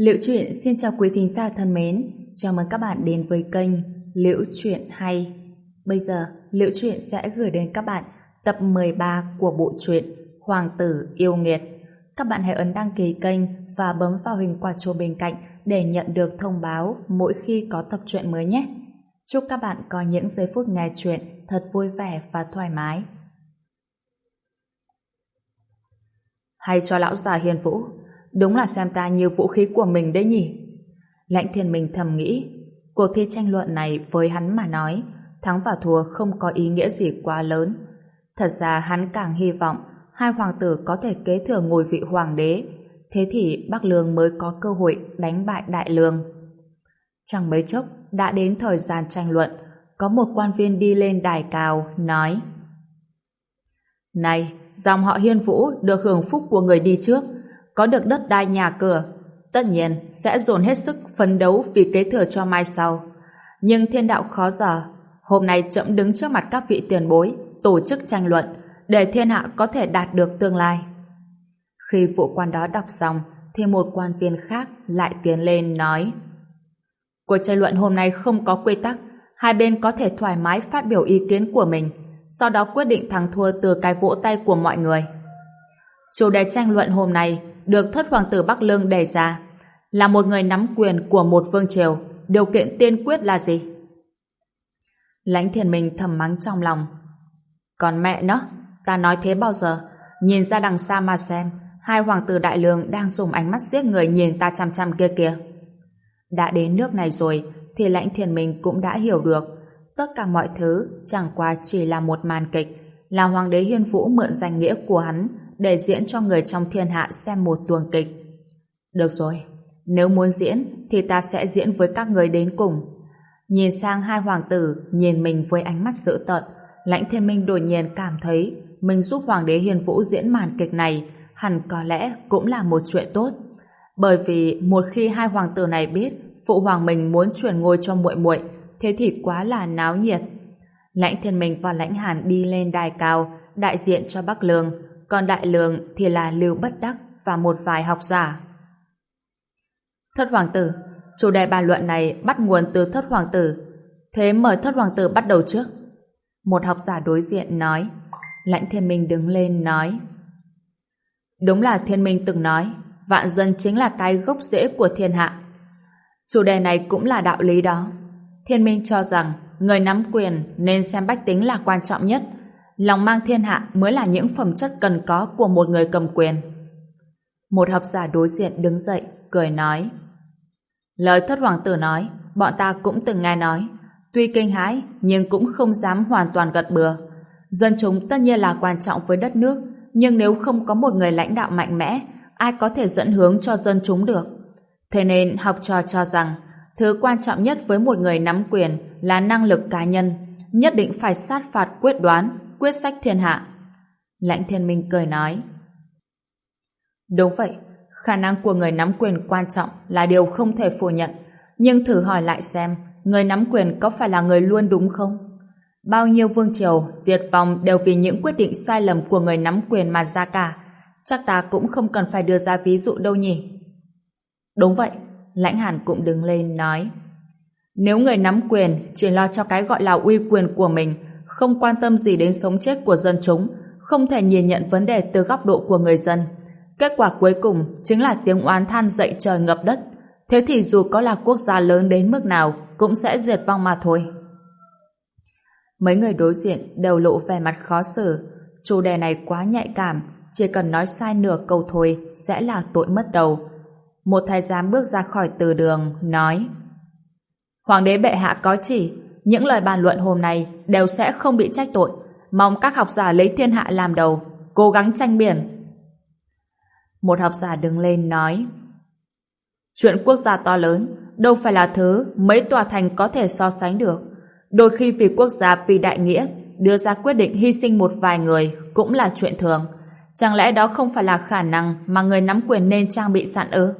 Liễu chuyện xin chào quý thính giả thân mến, chào mừng các bạn đến với kênh Liễu chuyện hay. Bây giờ, Liễu chuyện sẽ gửi đến các bạn tập 13 của bộ truyện Hoàng tử yêu nghiệt. Các bạn hãy ấn đăng ký kênh và bấm vào hình quả chuông bên cạnh để nhận được thông báo mỗi khi có tập truyện mới nhé. Chúc các bạn có những giây phút nghe truyện thật vui vẻ và thoải mái. Hay cho lão già hiền vũ, đúng là xem ta như vũ khí của mình đấy nhỉ. Lãnh thiên minh thầm nghĩ, cuộc thi tranh luận này với hắn mà nói, thắng và thua không có ý nghĩa gì quá lớn. Thật ra hắn càng hy vọng hai hoàng tử có thể kế thừa ngôi vị hoàng đế, thế thì Bắc Lương mới có cơ hội đánh bại Đại Lương. Chẳng mấy chốc, đã đến thời gian tranh luận, có một quan viên đi lên đài cao, nói Này, dòng họ hiên vũ được hưởng phúc của người đi trước, có được đất đai nhà cửa, tất nhiên sẽ dồn hết sức phấn đấu vì kế thừa cho mai sau. Nhưng thiên đạo khó dò, hôm nay chậm đứng trước mặt các vị tiền bối, tổ chức tranh luận, để thiên hạ có thể đạt được tương lai. Khi vụ quan đó đọc xong, thì một quan viên khác lại tiến lên nói Cuộc tranh luận hôm nay không có quy tắc, hai bên có thể thoải mái phát biểu ý kiến của mình, sau đó quyết định thắng thua từ cái vỗ tay của mọi người. Chủ đề tranh luận hôm nay được thất hoàng tử Bắc Lương đề ra là một người nắm quyền của một vương triều, điều kiện tiên quyết là gì? Lãnh thiền minh thầm mắng trong lòng. Còn mẹ nó, ta nói thế bao giờ? Nhìn ra đằng xa mà xem, hai hoàng tử đại lương đang dùng ánh mắt giết người nhìn ta chăm chăm kia kìa. Đã đến nước này rồi, thì lãnh thiền minh cũng đã hiểu được. Tất cả mọi thứ chẳng qua chỉ là một màn kịch, là hoàng đế hiên vũ mượn danh nghĩa của hắn để diễn cho người trong thiên hạ xem một tuồng kịch. Được rồi, nếu muốn diễn thì ta sẽ diễn với các người đến cùng. Nhìn sang hai hoàng tử, nhìn mình với ánh mắt dữ tợn, lãnh thiên minh đột nhiên cảm thấy mình giúp hoàng đế hiền vũ diễn màn kịch này hẳn có lẽ cũng là một chuyện tốt. Bởi vì một khi hai hoàng tử này biết phụ hoàng mình muốn chuyển ngôi cho muội muội, thế thì quá là náo nhiệt. Lãnh Thiên Minh và Lãnh Hàn đi lên đài cao, đại diện cho Bắc Lương, còn Đại lượng thì là Lưu Bất Đắc và một vài học giả. Thất hoàng tử, chủ đề bàn luận này bắt nguồn từ thất hoàng tử. Thế mời thất hoàng tử bắt đầu trước. Một học giả đối diện nói. Lãnh Thiên Minh đứng lên nói. Đúng là Thiên Minh từng nói, vạn dân chính là cái gốc rễ của thiên hạ. Chủ đề này cũng là đạo lý đó. Thiên Minh cho rằng người nắm quyền nên xem bách tính là quan trọng nhất, lòng mang thiên hạ mới là những phẩm chất cần có của một người cầm quyền. Một học giả đối diện đứng dậy, cười nói. Lời thất hoàng tử nói, bọn ta cũng từng nghe nói. Tuy kinh hãi, nhưng cũng không dám hoàn toàn gật bừa. Dân chúng tất nhiên là quan trọng với đất nước, nhưng nếu không có một người lãnh đạo mạnh mẽ, ai có thể dẫn hướng cho dân chúng được? Thế nên học trò cho rằng, thứ quan trọng nhất với một người nắm quyền là năng lực cá nhân, nhất định phải sát phạt quyết đoán, quyết sách thiên hạ. Lãnh thiên minh cười nói. Đúng vậy, khả năng của người nắm quyền quan trọng là điều không thể phủ nhận, nhưng thử hỏi lại xem, người nắm quyền có phải là người luôn đúng không? Bao nhiêu vương triều diệt vong đều vì những quyết định sai lầm của người nắm quyền mà ra cả. Chắc ta cũng không cần phải đưa ra ví dụ đâu nhỉ? Đúng vậy, Lãnh Hàn cũng đứng lên nói. Nếu người nắm quyền chỉ lo cho cái gọi là uy quyền của mình, không quan tâm gì đến sống chết của dân chúng, không thể nhìn nhận vấn đề từ góc độ của người dân. Kết quả cuối cùng chính là tiếng oán than dậy trời ngập đất. Thế thì dù có là quốc gia lớn đến mức nào, cũng sẽ diệt vong mà thôi. Mấy người đối diện đều lộ vẻ mặt khó xử. Chủ đề này quá nhạy cảm, chỉ cần nói sai nửa câu thôi sẽ là tội mất đầu. Một thái giám bước ra khỏi từ đường, nói Hoàng đế bệ hạ có chỉ, những lời bàn luận hôm nay đều sẽ không bị trách tội. Mong các học giả lấy thiên hạ làm đầu, cố gắng tranh biển. Một học giả đứng lên nói Chuyện quốc gia to lớn đâu phải là thứ mấy tòa thành có thể so sánh được. Đôi khi vì quốc gia vì đại nghĩa đưa ra quyết định hy sinh một vài người cũng là chuyện thường. Chẳng lẽ đó không phải là khả năng mà người nắm quyền nên trang bị sẵn ư?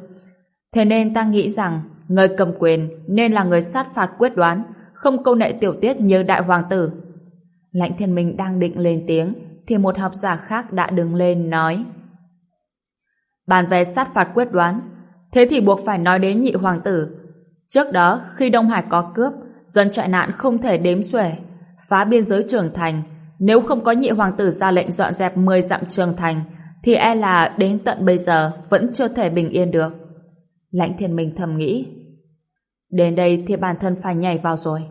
Thế nên ta nghĩ rằng người cầm quyền nên là người sát phạt quyết đoán, không câu nệ tiểu tiết như đại hoàng tử. Lãnh thiên minh đang định lên tiếng, thì một học giả khác đã đứng lên nói. Bàn về sát phạt quyết đoán, Thế thì buộc phải nói đến nhị hoàng tử. Trước đó, khi Đông Hải có cướp, dân trại nạn không thể đếm xuể. Phá biên giới trường thành, nếu không có nhị hoàng tử ra lệnh dọn dẹp 10 dặm trường thành, thì e là đến tận bây giờ vẫn chưa thể bình yên được. Lãnh thiên minh thầm nghĩ. Đến đây thì bản thân phải nhảy vào rồi.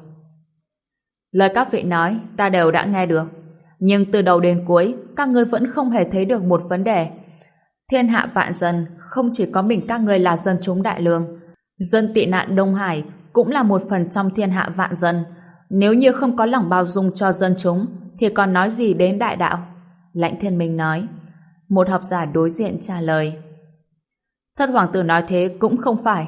Lời các vị nói, ta đều đã nghe được. Nhưng từ đầu đến cuối, các ngươi vẫn không hề thấy được một vấn đề. Thiên hạ vạn dân, không chỉ có mình các ngươi là dân chúng đại lương. Dân tị nạn Đông Hải cũng là một phần trong thiên hạ vạn dân. Nếu như không có lòng bao dung cho dân chúng, thì còn nói gì đến đại đạo? Lãnh thiên minh nói. Một học giả đối diện trả lời. Thất hoàng tử nói thế cũng không phải.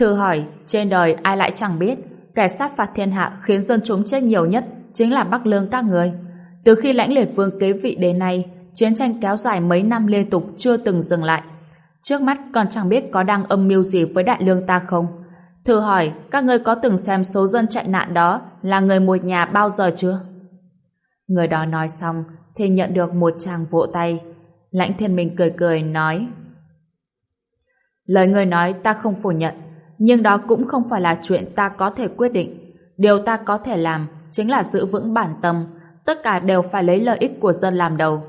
Thử hỏi, trên đời ai lại chẳng biết, kẻ sát phạt thiên hạ khiến dân chúng chết nhiều nhất chính là Bắc Lương các người. Từ khi lãnh liệt vương kế vị đến nay, chiến tranh kéo dài mấy năm liên tục chưa từng dừng lại. Trước mắt còn chẳng biết có đang âm mưu gì với đại lương ta không. Thử hỏi, các ngươi có từng xem số dân chạy nạn đó là người một nhà bao giờ chưa? Người đó nói xong, thì nhận được một tràng vỗ tay. Lãnh thiên minh cười cười nói Lời người nói ta không phủ nhận, nhưng đó cũng không phải là chuyện ta có thể quyết định. Điều ta có thể làm chính là giữ vững bản tâm, tất cả đều phải lấy lợi ích của dân làm đầu.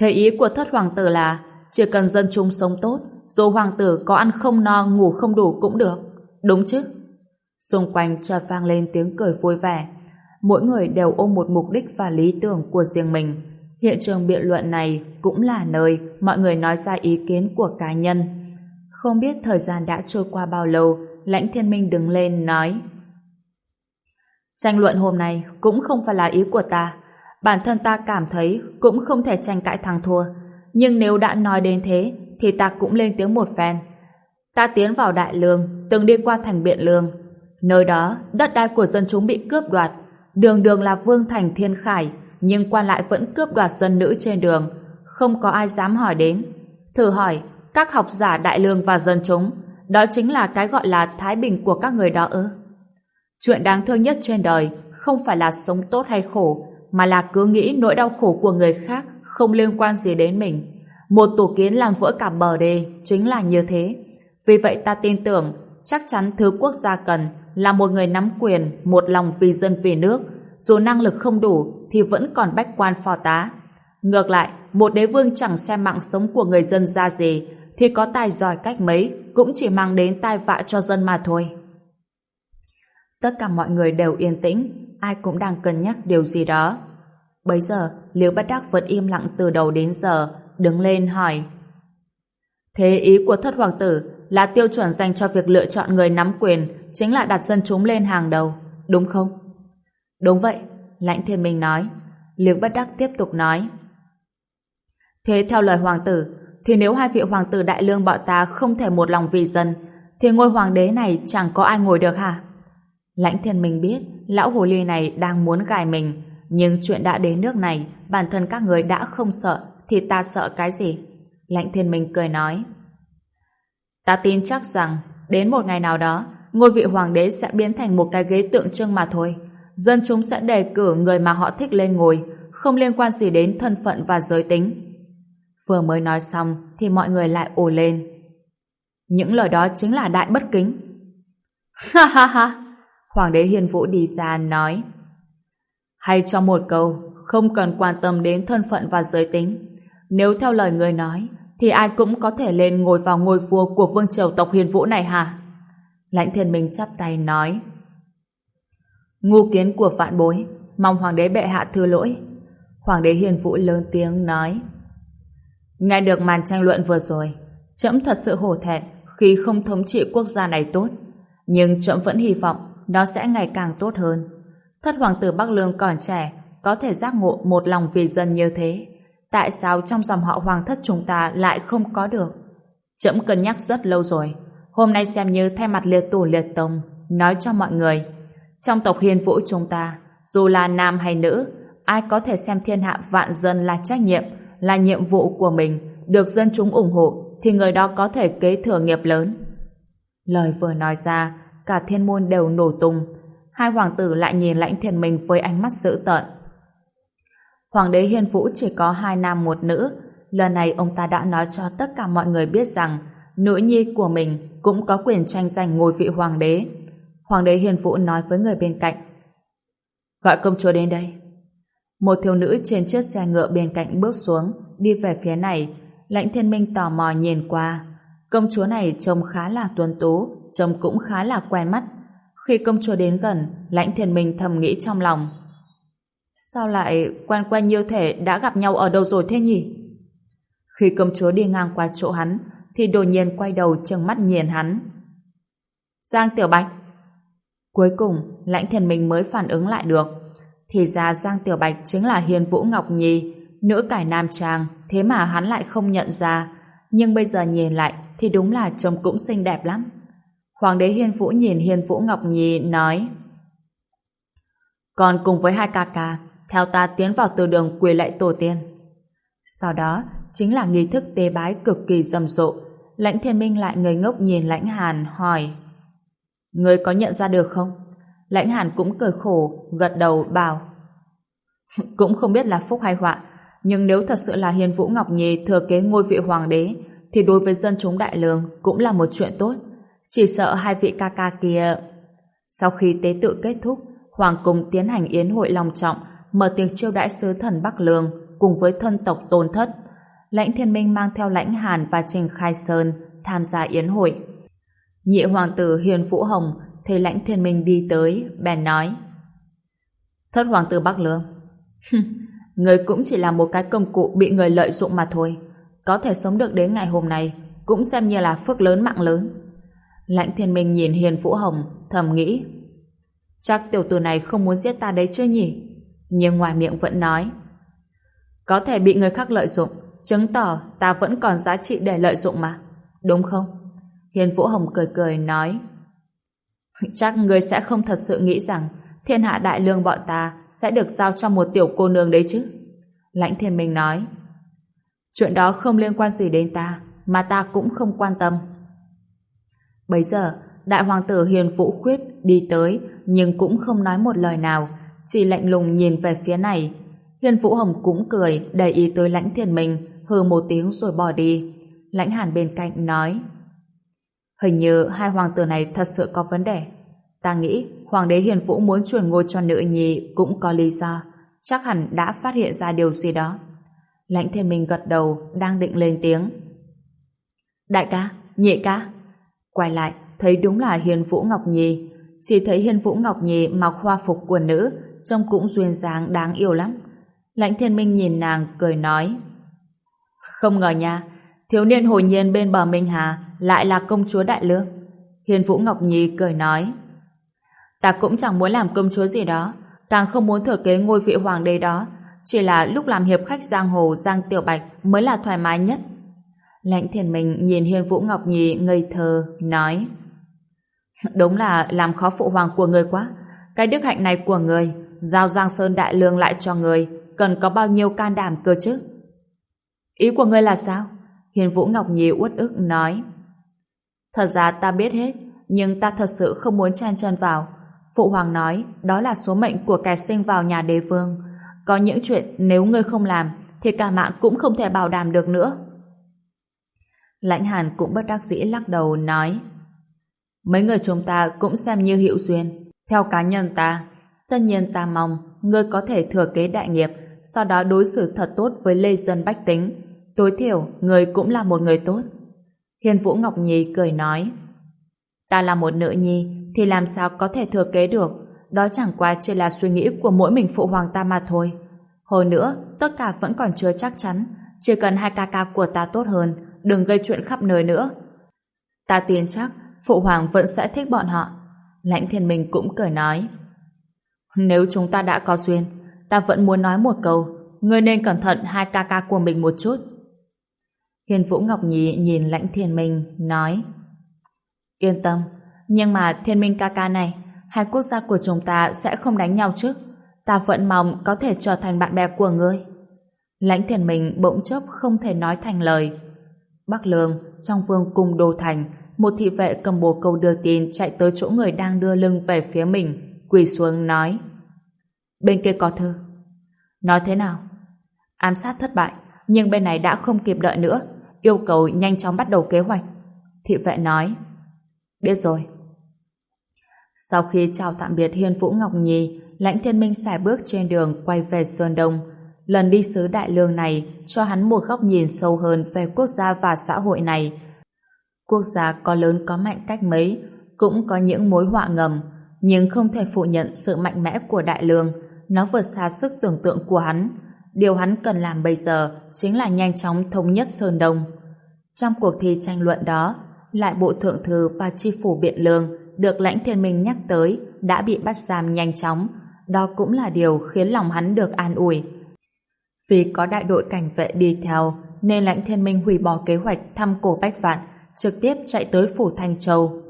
Thế ý của thất hoàng tử là chỉ cần dân chúng sống tốt, dù hoàng tử có ăn không no, ngủ không đủ cũng được. Đúng chứ? Xung quanh chợt vang lên tiếng cười vui vẻ. Mỗi người đều ôm một mục đích và lý tưởng của riêng mình. Hiện trường biện luận này cũng là nơi mọi người nói ra ý kiến của cá nhân. Không biết thời gian đã trôi qua bao lâu, Lãnh Thiên Minh đứng lên nói Tranh luận hôm nay cũng không phải là ý của ta. Bản thân ta cảm thấy cũng không thể tranh cãi thắng thua. Nhưng nếu đã nói đến thế, thì ta cũng lên tiếng một phen. Ta tiến vào Đại Lương, từng đi qua thành Biện Lương. Nơi đó, đất đai của dân chúng bị cướp đoạt. Đường đường là vương thành thiên khải, nhưng quan lại vẫn cướp đoạt dân nữ trên đường. Không có ai dám hỏi đến. Thử hỏi, các học giả Đại Lương và dân chúng, đó chính là cái gọi là thái bình của các người đó ư? Chuyện đáng thương nhất trên đời không phải là sống tốt hay khổ, mà là cứ nghĩ nỗi đau khổ của người khác không liên quan gì đến mình. Một tổ kiến làm vỡ cả bờ đê chính là như thế. Vì vậy ta tin tưởng chắc chắn thứ quốc gia cần là một người nắm quyền, một lòng vì dân vì nước. Dù năng lực không đủ thì vẫn còn bách quan phò tá. Ngược lại, một đế vương chẳng xem mạng sống của người dân ra gì thì có tài giỏi cách mấy cũng chỉ mang đến tai vạ cho dân mà thôi. Tất cả mọi người đều yên tĩnh, ai cũng đang cân nhắc điều gì đó. Bây giờ, Liễu Bất Đắc vẫn im lặng từ đầu đến giờ, đứng lên hỏi. Thế ý của thất hoàng tử là tiêu chuẩn dành cho việc lựa chọn người nắm quyền chính là đặt dân chúng lên hàng đầu, đúng không? Đúng vậy, Lãnh Thiên Minh nói. Liễu Bất Đắc tiếp tục nói. Thế theo lời hoàng tử, thì nếu hai vị hoàng tử đại lương bọn ta không thể một lòng vì dân, thì ngôi hoàng đế này chẳng có ai ngồi được hả? Lãnh thiên minh biết lão hồ ly này đang muốn gài mình, nhưng chuyện đã đến nước này, bản thân các người đã không sợ, thì ta sợ cái gì? Lãnh thiên minh cười nói. Ta tin chắc rằng, đến một ngày nào đó, ngôi vị hoàng đế sẽ biến thành một cái ghế tượng trưng mà thôi. Dân chúng sẽ đề cử người mà họ thích lên ngồi, không liên quan gì đến thân phận và giới tính. Vừa mới nói xong thì mọi người lại ồ lên. Những lời đó chính là đại bất kính. Ha ha ha! Hoàng đế Hiền Vũ đi ra nói Hay cho một câu, không cần quan tâm đến thân phận và giới tính. Nếu theo lời người nói, thì ai cũng có thể lên ngồi vào ngôi vua của vương triều tộc Hiền Vũ này hả? Lãnh thiên minh chắp tay nói Ngu kiến của vạn bối, mong hoàng đế bệ hạ thư lỗi. Hoàng đế Hiền Vũ lớn tiếng nói Nghe được màn tranh luận vừa rồi, trẫm thật sự hổ thẹn khi không thống trị quốc gia này tốt. Nhưng trẫm vẫn hy vọng nó sẽ ngày càng tốt hơn. Thất hoàng tử Bắc Lương còn trẻ, có thể giác ngộ một lòng vì dân như thế. Tại sao trong dòng họ hoàng thất chúng ta lại không có được? Trẫm cân nhắc rất lâu rồi. Hôm nay xem như thay mặt liệt tổ liệt tông, nói cho mọi người. Trong tộc hiền vũ chúng ta, dù là nam hay nữ, ai có thể xem thiên hạ vạn dân là trách nhiệm, là nhiệm vụ của mình, được dân chúng ủng hộ, thì người đó có thể kế thừa nghiệp lớn. Lời vừa nói ra, cả thiên môn đều nổ tung. Hai hoàng tử lại nhìn lãnh thiên minh với ánh mắt dữ tợn. Hoàng đế hiên vũ chỉ có hai nam một nữ. Lần này ông ta đã nói cho tất cả mọi người biết rằng nữ nhi của mình cũng có quyền tranh giành ngôi vị hoàng đế. Hoàng đế Hiền Vũ nói với người bên cạnh. Gọi công chúa đến đây. Một thiếu nữ trên chiếc xe ngựa bên cạnh bước xuống, đi về phía này. Lãnh thiên minh tò mò nhìn qua. Công chúa này trông khá là tuấn tú, trông cũng khá là quen mắt. Khi công chúa đến gần, lãnh thiên minh thầm nghĩ trong lòng. Sao lại quen quen như thể đã gặp nhau ở đâu rồi thế nhỉ? Khi công chúa đi ngang qua chỗ hắn, thì đột nhiên quay đầu trừng mắt nhìn hắn. Giang Tiểu Bạch Cuối cùng, lãnh thiên minh mới phản ứng lại được. Thì ra Giang Tiểu Bạch chính là Hiền Vũ Ngọc Nhi, nữ cải nam trang, thế mà hắn lại không nhận ra. Nhưng bây giờ nhìn lại thì đúng là trông cũng xinh đẹp lắm. Hoàng đế hiền Vũ nhìn hiền Vũ Ngọc Nhi nói Còn cùng với hai ca ca, theo ta tiến vào từ đường quỳ lạy tổ tiên. Sau đó, chính là nghi thức tế bái cực kỳ rầm rộ. Lãnh thiên minh lại người ngốc nhìn lãnh hàn hỏi Người có nhận ra được không? Lãnh hàn cũng cười khổ, gật đầu bảo Cũng không biết là phúc hay họa, nhưng nếu thật sự là Hiền Vũ Ngọc Nhi thừa kế ngôi vị hoàng đế, thì đối với dân chúng đại lương cũng là một chuyện tốt. Chỉ sợ hai vị ca ca kia... Sau khi tế tự kết thúc, Hoàng cung tiến hành yến hội long trọng, mở tiệc chiêu đãi sứ thần Bắc Lương cùng với thân tộc tôn thất. Lãnh Thiên Minh mang theo lãnh Hàn và Trình Khai Sơn tham gia yến hội. Nhị hoàng tử Hiền Vũ Hồng thấy lãnh Thiên Minh đi tới, bèn nói Thất hoàng tử Bắc Lương Người cũng chỉ là một cái công cụ bị người lợi dụng mà thôi. Có thể sống được đến ngày hôm nay cũng xem như là phước lớn mạng lớn. Lãnh thiên minh nhìn Hiền Vũ Hồng thầm nghĩ chắc tiểu tử này không muốn giết ta đấy chứ nhỉ? Nhưng ngoài miệng vẫn nói có thể bị người khác lợi dụng chứng tỏ ta vẫn còn giá trị để lợi dụng mà. Đúng không? Hiền Vũ Hồng cười cười nói chắc người sẽ không thật sự nghĩ rằng thiên hạ đại lương bọn ta sẽ được giao cho một tiểu cô nương đấy chứ. Lãnh thiên minh nói chuyện đó không liên quan gì đến ta mà ta cũng không quan tâm. Bấy giờ, đại hoàng tử Hiền Vũ Khuyết đi tới nhưng cũng không nói một lời nào, chỉ lạnh lùng nhìn về phía này. Hiền Vũ Hồng cũng cười, để ý tới lãnh thiền mình, hừ một tiếng rồi bỏ đi. Lãnh hàn bên cạnh nói Hình như hai hoàng tử này thật sự có vấn đề. Ta nghĩ hoàng đế Hiền Vũ muốn chuyển ngôi cho nữ nhi cũng có lý do. Chắc hẳn đã phát hiện ra điều gì đó. Lãnh thiên minh gật đầu, đang định lên tiếng. Đại ca, nhị ca, Quay lại, thấy đúng là Hiền Vũ Ngọc Nhi. Chỉ thấy Hiền Vũ Ngọc Nhi mặc hoa phục của nữ, trông cũng duyên dáng đáng yêu lắm. Lãnh thiên minh nhìn nàng, cười nói. Không ngờ nha, thiếu niên hồi nhiên bên bờ Minh Hà lại là công chúa Đại Lương. Hiền Vũ Ngọc Nhi cười nói. Ta cũng chẳng muốn làm công chúa gì đó, càng không muốn thừa kế ngôi vị hoàng đế đó, chỉ là lúc làm hiệp khách giang hồ Giang Tiểu Bạch mới là thoải mái nhất. Lãnh thiền mình nhìn Hiên Vũ Ngọc Nhi ngây thơ, nói Đúng là làm khó phụ hoàng của người quá. Cái đức hạnh này của người, giao Giang Sơn Đại Lương lại cho người, cần có bao nhiêu can đảm cơ chứ? Ý của ngươi là sao? Hiền Vũ Ngọc Nhi uất ức nói Thật ra ta biết hết, nhưng ta thật sự không muốn chen chân vào. Phụ hoàng nói, đó là số mệnh của kẻ sinh vào nhà đế vương. Có những chuyện nếu ngươi không làm, thì cả mạng cũng không thể bảo đảm được nữa. Lãnh Hàn cũng bất đắc dĩ lắc đầu nói Mấy người chúng ta cũng xem như hiệu duyên. Theo cá nhân ta, tất nhiên ta mong ngươi có thể thừa kế đại nghiệp, sau đó đối xử thật tốt với lê dân bách tính. Tối thiểu, người cũng là một người tốt. Hiền Vũ Ngọc Nhi cười nói Ta là một nữ nhi, thì làm sao có thể thừa kế được? Đó chẳng qua chỉ là suy nghĩ của mỗi mình phụ hoàng ta mà thôi. Hồi nữa, tất cả vẫn còn chưa chắc chắn. Chỉ cần hai ca ca của ta tốt hơn, đừng gây chuyện khắp nơi nữa. Ta tin chắc Phụ Hoàng vẫn sẽ thích bọn họ. Lãnh thiên minh cũng cười nói. Nếu chúng ta đã có duyên, ta vẫn muốn nói một câu, ngươi nên cẩn thận hai ca ca của mình một chút. Hiền Vũ Ngọc Nhi nhìn lãnh thiên minh, nói Yên tâm, nhưng mà thiên minh ca ca này, hai quốc gia của chúng ta sẽ không đánh nhau chứ. Ta vẫn mong có thể trở thành bạn bè của ngươi. Lãnh thiên minh bỗng chốc không thể nói thành lời. Bắc Lương, trong vương cung đô thành, một thị vệ cầm bồ câu đưa tin chạy tới chỗ người đang đưa lưng về phía mình, quỳ xuống nói. Bên kia có thư. Nói thế nào? Ám sát thất bại, nhưng bên này đã không kịp đợi nữa, yêu cầu nhanh chóng bắt đầu kế hoạch. Thị vệ nói. Biết rồi. Sau khi chào tạm biệt Hiên Vũ Ngọc Nhi, Lãnh Thiên Minh xài bước trên đường quay về Sơn Đông. Lần đi sứ Đại Lương này cho hắn một góc nhìn sâu hơn về quốc gia và xã hội này. Quốc gia có lớn có mạnh cách mấy, cũng có những mối họa ngầm, nhưng không thể phủ nhận sự mạnh mẽ của Đại Lương. Nó vượt xa sức tưởng tượng của hắn. Điều hắn cần làm bây giờ chính là nhanh chóng thống nhất Sơn Đông. Trong cuộc thi tranh luận đó, lại bộ thượng thư và chi phủ biện lương được lãnh thiên minh nhắc tới đã bị bắt giam nhanh chóng. Đó cũng là điều khiến lòng hắn được an ủi. Vì có đại đội cảnh vệ đi theo, nên lãnh thiên minh hủy bỏ kế hoạch thăm cổ Bách Vạn, trực tiếp chạy tới phủ Thanh Châu.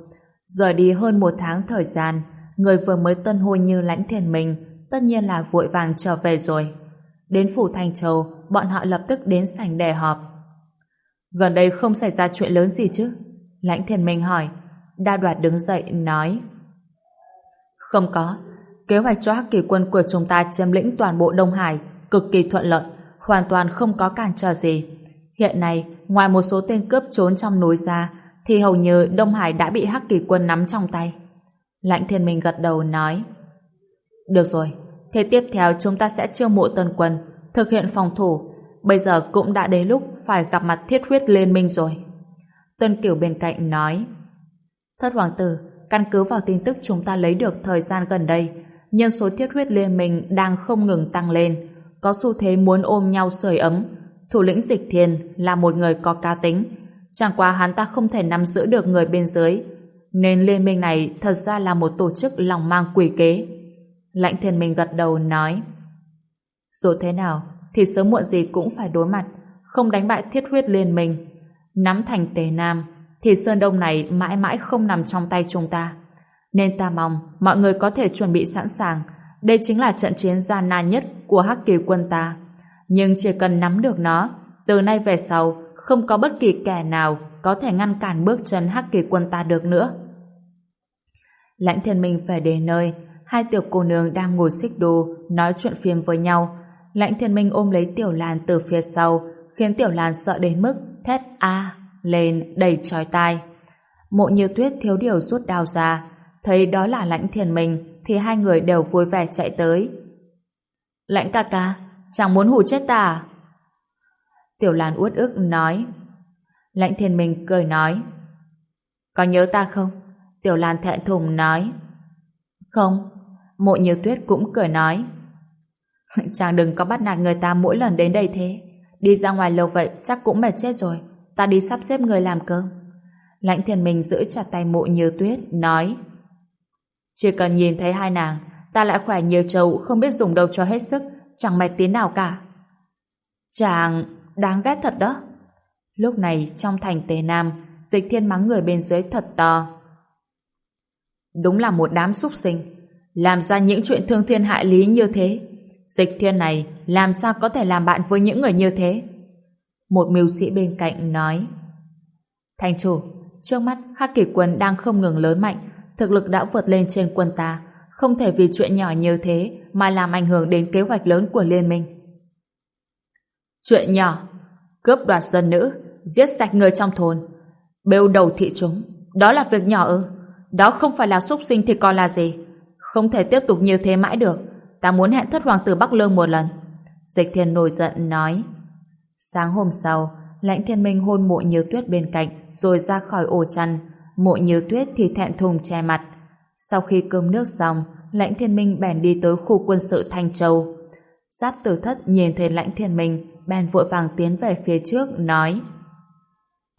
Rời đi hơn một tháng thời gian, người vừa mới tân hôn như lãnh thiên minh, tất nhiên là vội vàng trở về rồi. Đến phủ thành Châu, bọn họ lập tức đến sảnh đề họp. Gần đây không xảy ra chuyện lớn gì chứ? Lãnh thiên minh hỏi. Đa đoạt đứng dậy, nói. Không có. Kế hoạch cho hắc kỳ quân của chúng ta chiếm lĩnh toàn bộ Đông Hải cực kỳ thuận lợi, hoàn toàn không có cản trở gì. Hiện nay, ngoài một số tên cướp trốn trong núi ra, thì hầu như Đông Hải đã bị hắc kỳ quân nắm trong tay. Lãnh thiên minh gật đầu nói. Được rồi, thế tiếp theo chúng ta sẽ chiêu mộ tần quân, thực hiện phòng thủ. Bây giờ cũng đã đến lúc phải gặp mặt thiết huyết liên minh rồi. Tân Kiều bên cạnh nói. Thất hoàng tử, căn cứ vào tin tức chúng ta lấy được thời gian gần đây, nhân số thiết huyết liên minh đang không ngừng tăng lên, có xu thế muốn ôm nhau sưởi ấm. Thủ lĩnh Dịch Thiên là một người có cá tính, chẳng qua hắn ta không thể nắm giữ được người bên dưới, nên liên minh này thật ra là một tổ chức lòng mang quỷ kế. Lãnh Thiên Minh gật đầu nói, dù thế nào thì sớm muộn gì cũng phải đối mặt, không đánh bại thiết huyết liên minh, nắm thành Tề Nam, thì Sơn Đông này mãi mãi không nằm trong tay chúng ta. Nên ta mong mọi người có thể chuẩn bị sẵn sàng. Đây chính là trận chiến gian nan nhất của Hắc Kỳ quân ta. Nhưng chỉ cần nắm được nó, từ nay về sau không có bất kỳ kẻ nào có thể ngăn cản bước chân Hắc Kỳ quân ta được nữa. Lãnh thiên minh về đến nơi, hai tiểu cô nương đang ngồi xích đu nói chuyện phiếm với nhau. Lãnh thiên minh ôm lấy tiểu lan từ phía sau, khiến tiểu lan sợ đến mức thét a lên đầy trói tai. Mộ như tuyết thiếu điều rút đao ra, thấy đó là lãnh thiên minh thì hai người đều vui vẻ chạy tới. Lãnh ca ca, chẳng muốn hù chết ta à? Tiểu Lan uất ức nói. Lãnh thiên minh cười nói. Có nhớ ta không? Tiểu Lan thẹn thùng nói. Không. Mộ như tuyết cũng cười nói. Chàng đừng có bắt nạt người ta mỗi lần đến đây thế. Đi ra ngoài lâu vậy chắc cũng mệt chết rồi ta đi sắp xếp người làm cơm. Lãnh thiền mình giữ chặt tay mộ như tuyết, nói Chỉ cần nhìn thấy hai nàng, ta lại khỏe nhiều trâu không biết dùng đâu cho hết sức, chẳng mệt tí nào cả. Chàng, đáng ghét thật đó. Lúc này, trong thành Tề Nam, dịch thiên mắng người bên dưới thật to. Đúng là một đám súc sinh, làm ra những chuyện thương thiên hại lý như thế. Dịch thiên này làm sao có thể làm bạn với những người như thế? Một mưu sĩ bên cạnh nói Thành chủ, trước mắt Hắc Kỷ quân đang không ngừng lớn mạnh, thực lực đã vượt lên trên quân ta, không thể vì chuyện nhỏ như thế mà làm ảnh hưởng đến kế hoạch lớn của liên minh. Chuyện nhỏ, cướp đoạt dân nữ, giết sạch người trong thôn, bêu đầu thị chúng, đó là việc nhỏ ư? Đó không phải là xúc sinh thì còn là gì? Không thể tiếp tục như thế mãi được. Ta muốn hẹn thất hoàng tử Bắc Lương một lần. Dịch thiên nổi giận nói. Sáng hôm sau, lãnh thiên minh hôn mộ như tuyết bên cạnh rồi ra khỏi ổ chăn. Mộ như tuyết thì thẹn thùng che mặt. Sau khi cơm nước xong, lãnh thiên minh bèn đi tới khu quân sự Thanh Châu. Giáp tử thất nhìn thấy lãnh thiên minh, bèn vội vàng tiến về phía trước, nói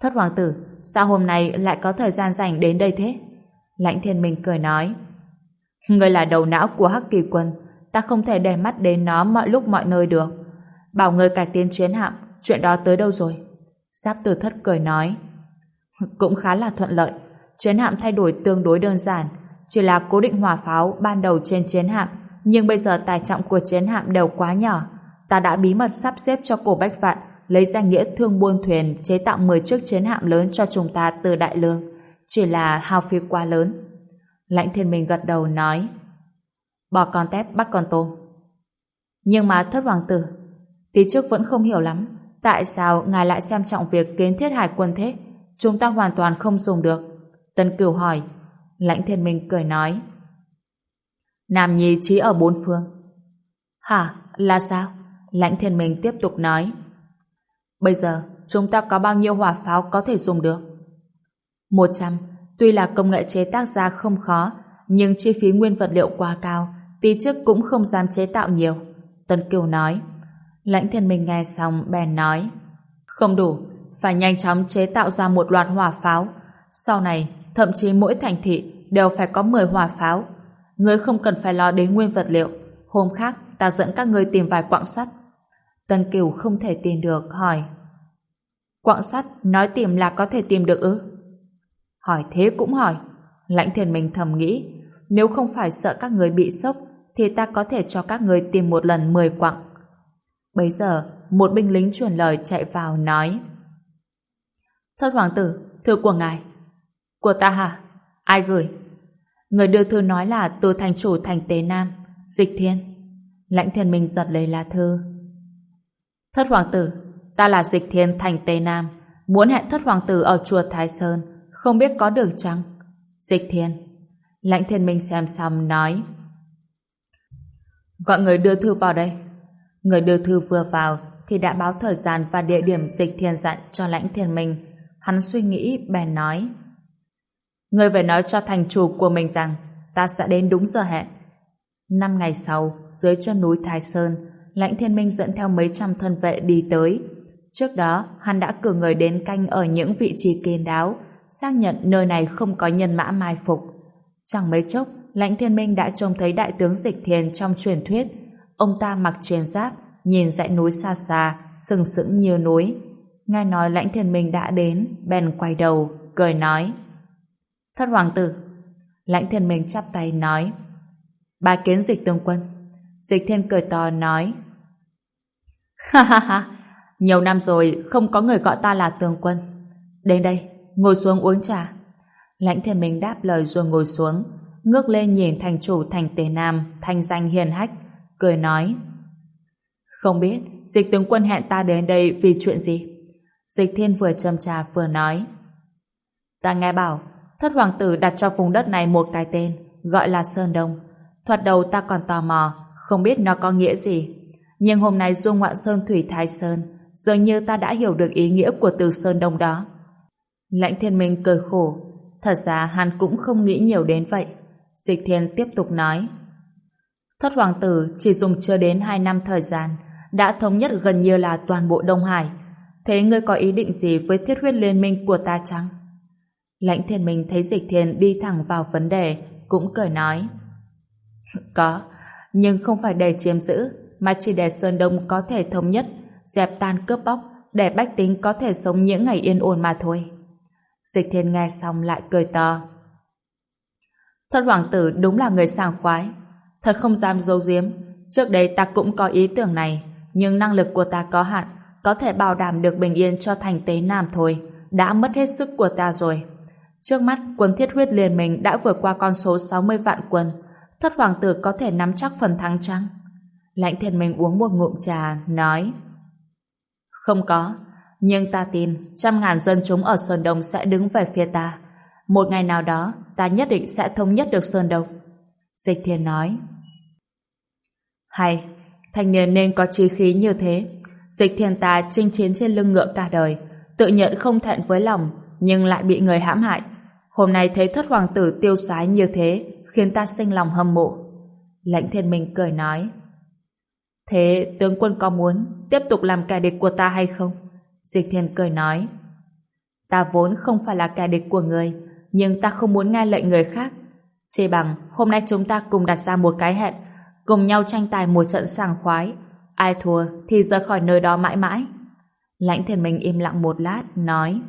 Thất hoàng tử, sao hôm nay lại có thời gian rảnh đến đây thế? Lãnh thiên minh cười nói Người là đầu não của Hắc Kỳ quân, ta không thể để mắt đến nó mọi lúc mọi nơi được. Bảo người cải tiến chuyến hạm, chuyện đó tới đâu rồi? Giáp tử thất cười nói. Cũng khá là thuận lợi. Chiến hạm thay đổi tương đối đơn giản. Chỉ là cố định hỏa pháo ban đầu trên chiến hạm, nhưng bây giờ tài trọng của chiến hạm đều quá nhỏ. Ta đã bí mật sắp xếp cho cổ bách vạn lấy danh nghĩa thương buôn thuyền chế tạo 10 chiếc chiến hạm lớn cho chúng ta từ đại lương. Chỉ là hao phí quá lớn. Lãnh thiên minh gật đầu nói Bỏ con tép bắt con tôm. Nhưng mà thất hoàng tử, tí trước vẫn không hiểu lắm. Tại sao ngài lại xem trọng việc kiến thiết hải quân thế? chúng ta hoàn toàn không dùng được. Tân Cửu hỏi. Lãnh Thiên Minh cười nói. Nam Nhi trí ở bốn phương. Hả? Là sao? Lãnh Thiên Minh tiếp tục nói. Bây giờ, chúng ta có bao nhiêu hỏa pháo có thể dùng được? Một trăm. Tuy là công nghệ chế tác ra không khó, nhưng chi phí nguyên vật liệu quá cao, tí trước cũng không dám chế tạo nhiều. Tân Kiều nói. Lãnh Thiên Minh nghe xong bèn nói. Không đủ, phải nhanh chóng chế tạo ra một loạt hỏa pháo. Sau này, thậm chí mỗi thành thị đều phải có 10 hỏa pháo. Ngươi không cần phải lo đến nguyên vật liệu. Hôm khác, ta dẫn các ngươi tìm vài quặng sắt. Tân Kiều không thể tìm được, hỏi. Quặng sắt nói tìm là có thể tìm được ư? Hỏi thế cũng hỏi. Lãnh thiền mình thầm nghĩ, nếu không phải sợ các người bị sốc, thì ta có thể cho các người tìm một lần 10 quặng. Bây giờ, một binh lính truyền lời chạy vào nói. Thất hoàng tử, thư của ngài. Của ta hả? Ai gửi? Người đưa thư nói là từ thành chủ thành Tế Nam, Dịch Thiên. Lãnh thiên minh giật lấy lá thư. Thất hoàng tử, ta là Dịch Thiên thành Tế Nam, muốn hẹn thất hoàng tử ở chùa Thái Sơn, không biết có được chăng? Dịch Thiên. Lãnh thiên minh xem xong nói. Gọi người đưa thư vào đây. Người đưa thư vừa vào thì đã báo thời gian và địa điểm dịch thiên dặn cho lãnh thiên minh. Hắn suy nghĩ bèn nói. Người phải nói cho thành chủ của mình rằng ta sẽ đến đúng giờ hẹn. Năm ngày sau, dưới chân núi Thái Sơn, lãnh thiên minh dẫn theo mấy trăm thân vệ đi tới. Trước đó, hắn đã cử người đến canh ở những vị trí kiên đáo, xác nhận nơi này không có nhân mã mai phục. Chẳng mấy chốc, lãnh thiên minh đã trông thấy đại tướng dịch thiền trong truyền thuyết. Ông ta mặc truyền giáp, nhìn dãy núi xa xa, sừng sững như núi. Nghe nói lãnh thiên minh đã đến, bèn quay đầu, cười nói. Thất hoàng tử. Lãnh thiên minh chắp tay nói. bà kiến dịch tướng quân. Dịch thiên cười to nói. Ha ha ha, nhiều năm rồi không có người gọi ta là tướng quân. Đến đây, ngồi xuống uống trà. Lãnh thiên minh đáp lời rồi ngồi xuống, ngước lên nhìn thành chủ thành Tề Nam, thanh danh hiền hách, cười nói. Không biết, dịch tướng quân hẹn ta đến đây vì chuyện gì? Dịch thiên vừa châm trà vừa nói. Ta nghe bảo, thất hoàng tử đặt cho vùng đất này một cái tên, gọi là Sơn Đông. Thoạt đầu ta còn tò mò, không biết nó có nghĩa gì. Nhưng hôm nay du ngoạn Sơn Thủy Thái Sơn, dường như ta đã hiểu được ý nghĩa của từ Sơn Đông đó. Lãnh thiên minh cười khổ, thật ra hắn cũng không nghĩ nhiều đến vậy. Dịch thiên tiếp tục nói. Thất hoàng tử chỉ dùng chưa đến hai năm thời gian, đã thống nhất gần như là toàn bộ Đông Hải. Thế ngươi có ý định gì với thiết huyết liên minh của ta chăng? Lãnh thiên minh thấy dịch thiên đi thẳng vào vấn đề, cũng cười nói. Có, nhưng không phải để chiếm giữ, mà chỉ để Sơn Đông có thể thống nhất, dẹp tan cướp bóc, để bách tính có thể sống những ngày yên ổn mà thôi. Dịch thiên nghe xong lại cười to. Thất hoàng tử đúng là người sảng khoái. Thật không dám dấu giếm. Trước đây ta cũng có ý tưởng này, nhưng năng lực của ta có hạn, có thể bảo đảm được bình yên cho thành tế Nam thôi. Đã mất hết sức của ta rồi. Trước mắt, quân thiết huyết liền mình đã vượt qua con số 60 vạn quân. Thất hoàng tử có thể nắm chắc phần thắng chăng? Lãnh thiên minh uống một ngụm trà, nói Không có, nhưng ta tin trăm ngàn dân chúng ở Sơn Đông sẽ đứng về phía ta. Một ngày nào đó, ta nhất định sẽ thống nhất được Sơn Đông. Dịch thiên nói. Hay, thanh niên nên có trí khí như thế. Dịch thiên ta chinh chiến trên lưng ngựa cả đời, tự nhận không thẹn với lòng, nhưng lại bị người hãm hại. Hôm nay thấy thất hoàng tử tiêu sái như thế, khiến ta sinh lòng hâm mộ. Lãnh thiên minh cười nói. Thế tướng quân có muốn tiếp tục làm kẻ địch của ta hay không? Dịch thiên cười nói. Ta vốn không phải là kẻ địch của người, nhưng ta không muốn nghe lệnh người khác. Chỉ bằng hôm nay chúng ta cùng đặt ra một cái hẹn, cùng nhau tranh tài một trận sảng khoái. Ai thua thì rời khỏi nơi đó mãi mãi. Lãnh thiên minh im lặng một lát, nói.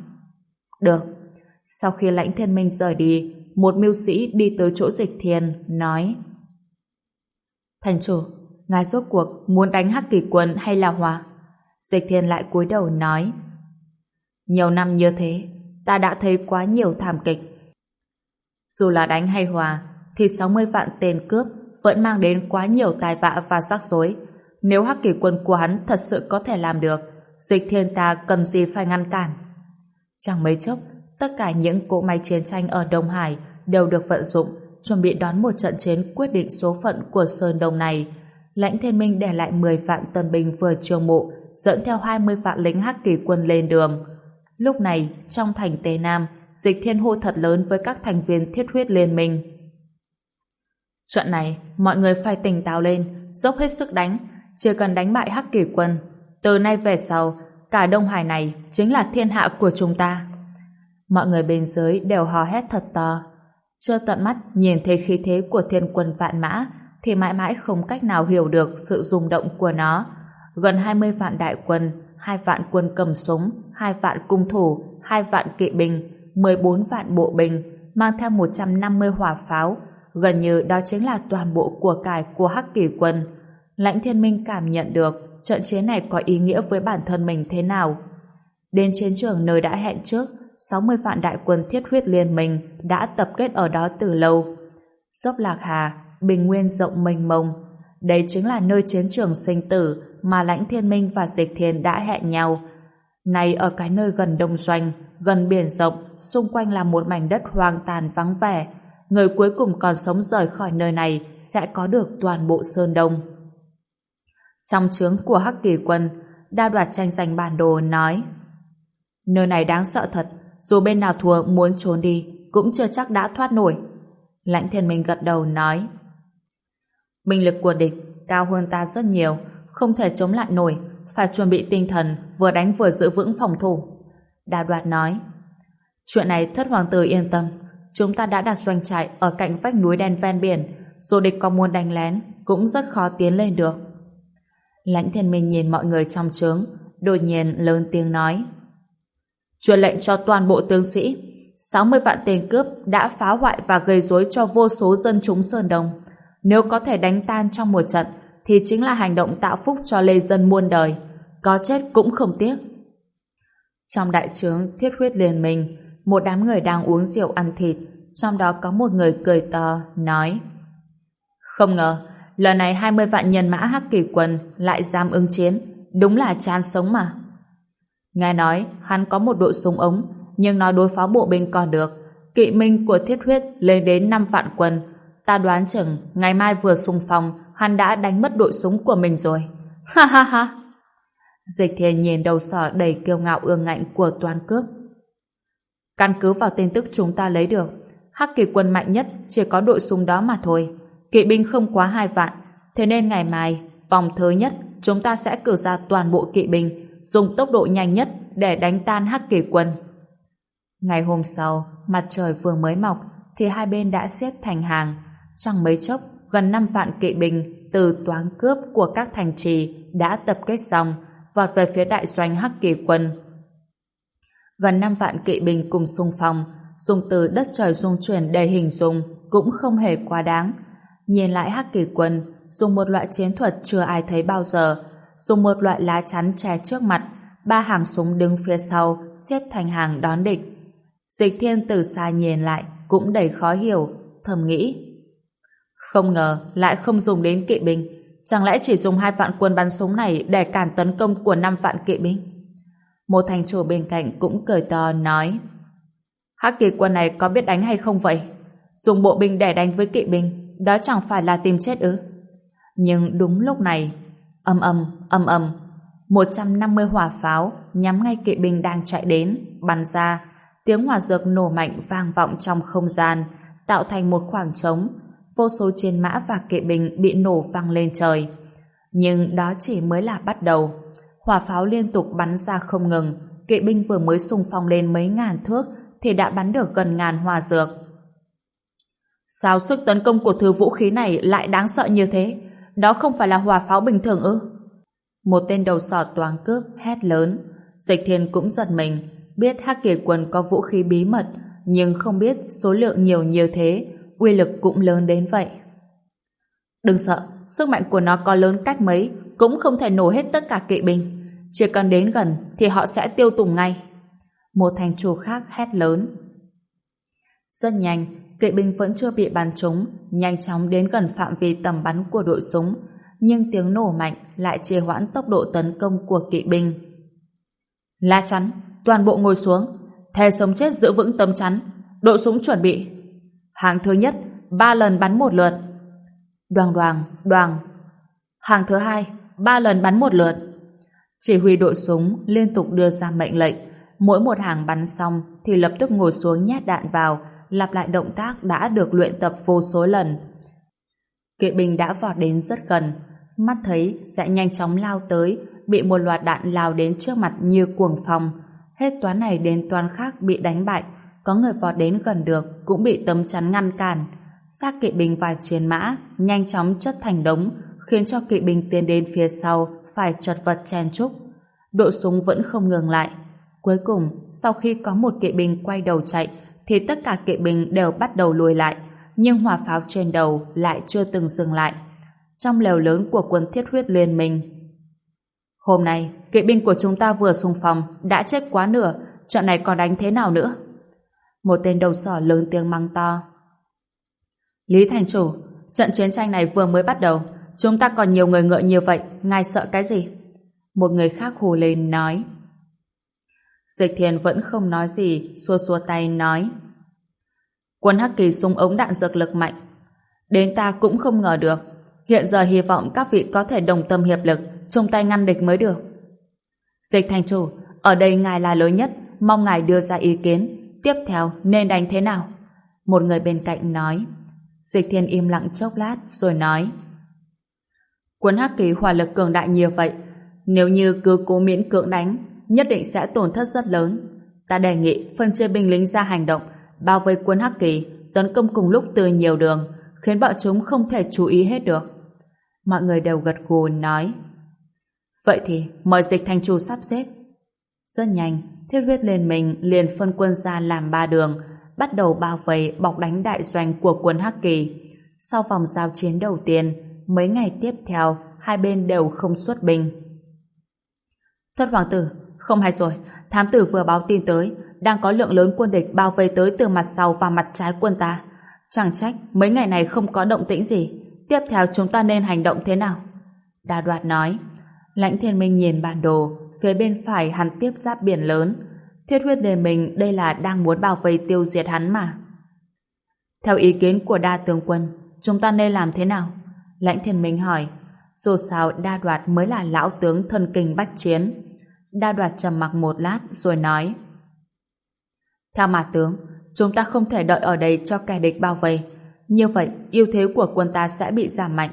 Được. Sau khi lãnh thiên minh rời đi, một mưu sĩ đi tới chỗ dịch thiên, nói. Thành chủ, ngài rốt cuộc muốn đánh hắc kỳ quân hay là hòa? Dịch thiên lại cúi đầu nói. Nhiều năm như thế, ta đã thấy quá nhiều thảm kịch. Dù là đánh hay hòa, thì 60 vạn tên cướp vẫn mang đến quá nhiều tai vạ và rắc rối. Nếu hắc Kỷ quân của hắn thật sự có thể làm được, dịch thiên ta cần gì phải ngăn cản. Chẳng mấy chốc, tất cả những cỗ máy chiến tranh ở Đông Hải đều được vận dụng, chuẩn bị đón một trận chiến quyết định số phận của Sơn Đông này. Lãnh Thiên Minh để lại 10 vạn tân binh vừa chiêu mộ, dẫn theo 20 vạn lính hắc kỳ quân lên đường. Lúc này, trong thành Tây Nam, dịch thiên hô thật lớn với các thành viên thiết huyết liên minh. Trận này, mọi người phải tỉnh táo lên, dốc hết sức đánh, chỉ cần đánh bại hắc kỳ quân. Từ nay về sau, cả Đông Hải này chính là thiên hạ của chúng ta. Mọi người bên dưới đều hò hét thật to. Chưa tận mắt nhìn thấy khí thế của thiên quân vạn mã thì mãi mãi không cách nào hiểu được sự rung động của nó. Gần 20 vạn đại quân, hai vạn quân cầm súng, hai vạn cung thủ, hai vạn kỵ binh, 14 vạn bộ binh, mang theo 150 hỏa pháo, gần như đó chính là toàn bộ của cải của Hắc Kỳ quân. Lãnh Thiên Minh cảm nhận được trận chiến này có ý nghĩa với bản thân mình thế nào. Đến chiến trường nơi đã hẹn trước, 60 vạn đại quân thiết huyết liên minh đã tập kết ở đó từ lâu. Dốc Lạc Hà, bình nguyên rộng mênh mông, đây chính là nơi chiến trường sinh tử mà Lãnh Thiên Minh và Dịch Thiên đã hẹn nhau. Này ở cái nơi gần đông doanh, gần biển rộng, xung quanh là một mảnh đất hoang tàn vắng vẻ. Người cuối cùng còn sống rời khỏi nơi này sẽ có được toàn bộ Sơn Đông. Trong trướng của Hắc Kỳ Quân, đa đoạt tranh giành bản đồ nói Nơi này đáng sợ thật, dù bên nào thua muốn trốn đi, cũng chưa chắc đã thoát nổi. Lãnh thiên minh gật đầu nói Binh lực của địch cao hơn ta rất nhiều, không thể chống lại nổi, phải chuẩn bị tinh thần, vừa đánh vừa giữ vững phòng thủ. Đào đoạt nói Chuyện này thất hoàng tử yên tâm, chúng ta đã đặt doanh trại ở cạnh vách núi đen ven biển, dù địch có muốn đánh lén, cũng rất khó tiến lên được. Lãnh thiên minh nhìn mọi người trong trướng, đột nhiên lớn tiếng nói truyền lệnh cho toàn bộ tướng sĩ 60 vạn tên cướp đã phá hoại và gây rối cho vô số dân chúng Sơn Đông. Nếu có thể đánh tan trong một trận thì chính là hành động tạo phúc cho lê dân muôn đời. Có chết cũng không tiếc. Trong đại trướng thiết huyết liền mình, một đám người đang uống rượu ăn thịt, trong đó có một người cười to, nói Không ngờ, lần này 20 vạn nhân mã hắc kỳ quân lại dám ứng chiến, đúng là chán sống mà. Nghe nói hắn có một đội súng ống, nhưng nói đối phó bộ binh còn được. Kỵ minh của thiết huyết lên đến 5 vạn quân. Ta đoán chừng ngày mai vừa xung phong, hắn đã đánh mất đội súng của mình rồi. Ha ha ha! Dịch thiên nhìn đầu sỏ đầy kiêu ngạo ương ngạnh của toàn cướp. Căn cứ vào tin tức chúng ta lấy được, hắc kỳ quân mạnh nhất chỉ có đội súng đó mà thôi. Kỵ binh không quá hai vạn, thế nên ngày mai, vòng thứ nhất, chúng ta sẽ cử ra toàn bộ kỵ binh, dùng tốc độ nhanh nhất để đánh tan hắc kỳ quân. Ngày hôm sau, mặt trời vừa mới mọc thì hai bên đã xếp thành hàng. Trong mấy chốc, gần 5 vạn kỵ binh từ toán cướp của các thành trì đã tập kết xong, vọt về phía đại doanh hắc kỳ quân. Gần 5 vạn kỵ binh cùng xung phong, dùng từ đất trời dung chuyển để hình dung cũng không hề quá đáng. Nhìn lại hắc kỳ quân, dùng một loại chiến thuật chưa ai thấy bao giờ, dùng một loại lá chắn che trước mặt, ba hàng súng đứng phía sau, xếp thành hàng đón địch. Dịch thiên từ xa nhìn lại, cũng đầy khó hiểu, thầm nghĩ. Không ngờ, lại không dùng đến kỵ binh, chẳng lẽ chỉ dùng hai vạn quân bắn súng này để cản tấn công của năm vạn kỵ binh? Một thành chủ bên cạnh cũng cười to nói Hắc kỳ quân này có biết đánh hay không vậy? Dùng bộ binh để đánh với kỵ binh, đó chẳng phải là tìm chết ư? Nhưng đúng lúc này, âm âm, âm âm, 150 hỏa pháo nhắm ngay kỵ binh đang chạy đến, bắn ra. Tiếng hỏa dược nổ mạnh vang vọng trong không gian, tạo thành một khoảng trống. Vô số chiến mã và kỵ binh bị nổ vang lên trời. Nhưng đó chỉ mới là bắt đầu. Hỏa pháo liên tục bắn ra không ngừng, kỵ binh vừa mới xung phong lên mấy ngàn thước thì đã bắn được gần ngàn hòa dược. Sao sức tấn công của thứ vũ khí này lại đáng sợ như thế? Đó không phải là hỏa pháo bình thường ư? Một tên đầu sỏ toán cướp hét lớn. Dịch thiên cũng giật mình, biết hắc kỳ quân có vũ khí bí mật, nhưng không biết số lượng nhiều như thế, uy lực cũng lớn đến vậy. Đừng sợ, sức mạnh của nó có lớn cách mấy, cũng không thể nổ hết tất cả kỵ binh. Chỉ cần đến gần thì họ sẽ tiêu tùng ngay. Một thành chủ khác hét lớn. Rất nhanh, kỵ binh vẫn chưa bị bắn trúng, nhanh chóng đến gần phạm vi tầm bắn của đội súng, nhưng tiếng nổ mạnh lại trì hoãn tốc độ tấn công của kỵ binh. La chắn, toàn bộ ngồi xuống, thề sống chết giữ vững tấm chắn. đội súng chuẩn bị. Hàng thứ nhất, ba lần bắn một lượt. Đoàng đoàng, đoàng. Hàng thứ hai, ba lần bắn một lượt. Chỉ huy đội súng liên tục đưa ra mệnh lệnh. Mỗi một hàng bắn xong thì lập tức ngồi xuống nhét đạn vào, lặp lại động tác đã được luyện tập vô số lần. Kỵ binh đã vọt đến rất gần, mắt thấy sẽ nhanh chóng lao tới, bị một loạt đạn lao đến trước mặt như cuồng phong. Hết toán này đến toán khác bị đánh bại, có người vọt đến gần được cũng bị tấm chắn ngăn cản. Xác kỵ binh và chiến mã nhanh chóng chất thành đống, khiến cho kỵ binh tiến đến phía sau phải chật vật chen chúc. độ súng vẫn không ngừng lại. Cuối cùng, sau khi có một kỵ binh quay đầu chạy, thì tất cả kỵ binh đều bắt đầu lùi lại, nhưng hỏa pháo trên đầu lại chưa từng dừng lại. Trong lều lớn của quân thiết huyết liên minh, Hôm nay, kỵ binh của chúng ta vừa xung phong, đã chết quá nửa, trận này còn đánh thế nào nữa? Một tên đầu sỏ lớn tiếng mắng to. Lý Thành Chủ, trận chiến tranh này vừa mới bắt đầu, chúng ta còn nhiều người ngựa như vậy, ngài sợ cái gì? Một người khác hù lên nói. Dịch thiền vẫn không nói gì, xua xua tay nói. Quân Hắc Kỳ súng ống đạn dược lực mạnh. Đến ta cũng không ngờ được. Hiện giờ hy vọng các vị có thể đồng tâm hiệp lực, chung tay ngăn địch mới được. Dịch thành chủ, ở đây ngài là lớn nhất, mong ngài đưa ra ý kiến. Tiếp theo nên đánh thế nào? Một người bên cạnh nói. Dịch thiên im lặng chốc lát rồi nói. Quân Hắc Kỳ hỏa lực cường đại nhiều vậy, nếu như cứ cố miễn cưỡng đánh, nhất định sẽ tổn thất rất lớn. Ta đề nghị phân chia binh lính ra hành động, bao vây quân Hắc Kỳ, tấn công cùng lúc từ nhiều đường, khiến bọn chúng không thể chú ý hết được. Mọi người đều gật gù nói. Vậy thì mời dịch thành chủ sắp xếp. Rất nhanh, thiết huyết liên mình liền phân quân ra làm ba đường, bắt đầu bao vây bọc đánh đại doanh của quân Hắc Kỳ. Sau vòng giao chiến đầu tiên, mấy ngày tiếp theo, hai bên đều không xuất binh. Thất hoàng tử, không hay rồi, thám tử vừa báo tin tới, đang có lượng lớn quân địch bao vây tới từ mặt sau và mặt trái quân ta. Chẳng trách, mấy ngày này không có động tĩnh gì. Tiếp theo chúng ta nên hành động thế nào? Đa đoạt nói. Lãnh thiên minh nhìn bản đồ, phía bên phải hắn tiếp giáp biển lớn. Thiết huyết đề mình đây là đang muốn bao vây tiêu diệt hắn mà. Theo ý kiến của đa tướng quân, chúng ta nên làm thế nào? Lãnh thiên minh hỏi. Dù sao đa đoạt mới là lão tướng thân kinh bách chiến. Đa đoạt trầm mặc một lát rồi nói. Theo mặt tướng, chúng ta không thể đợi ở đây cho kẻ địch bao vây. Như vậy, ưu thế của quân ta sẽ bị giảm mạnh.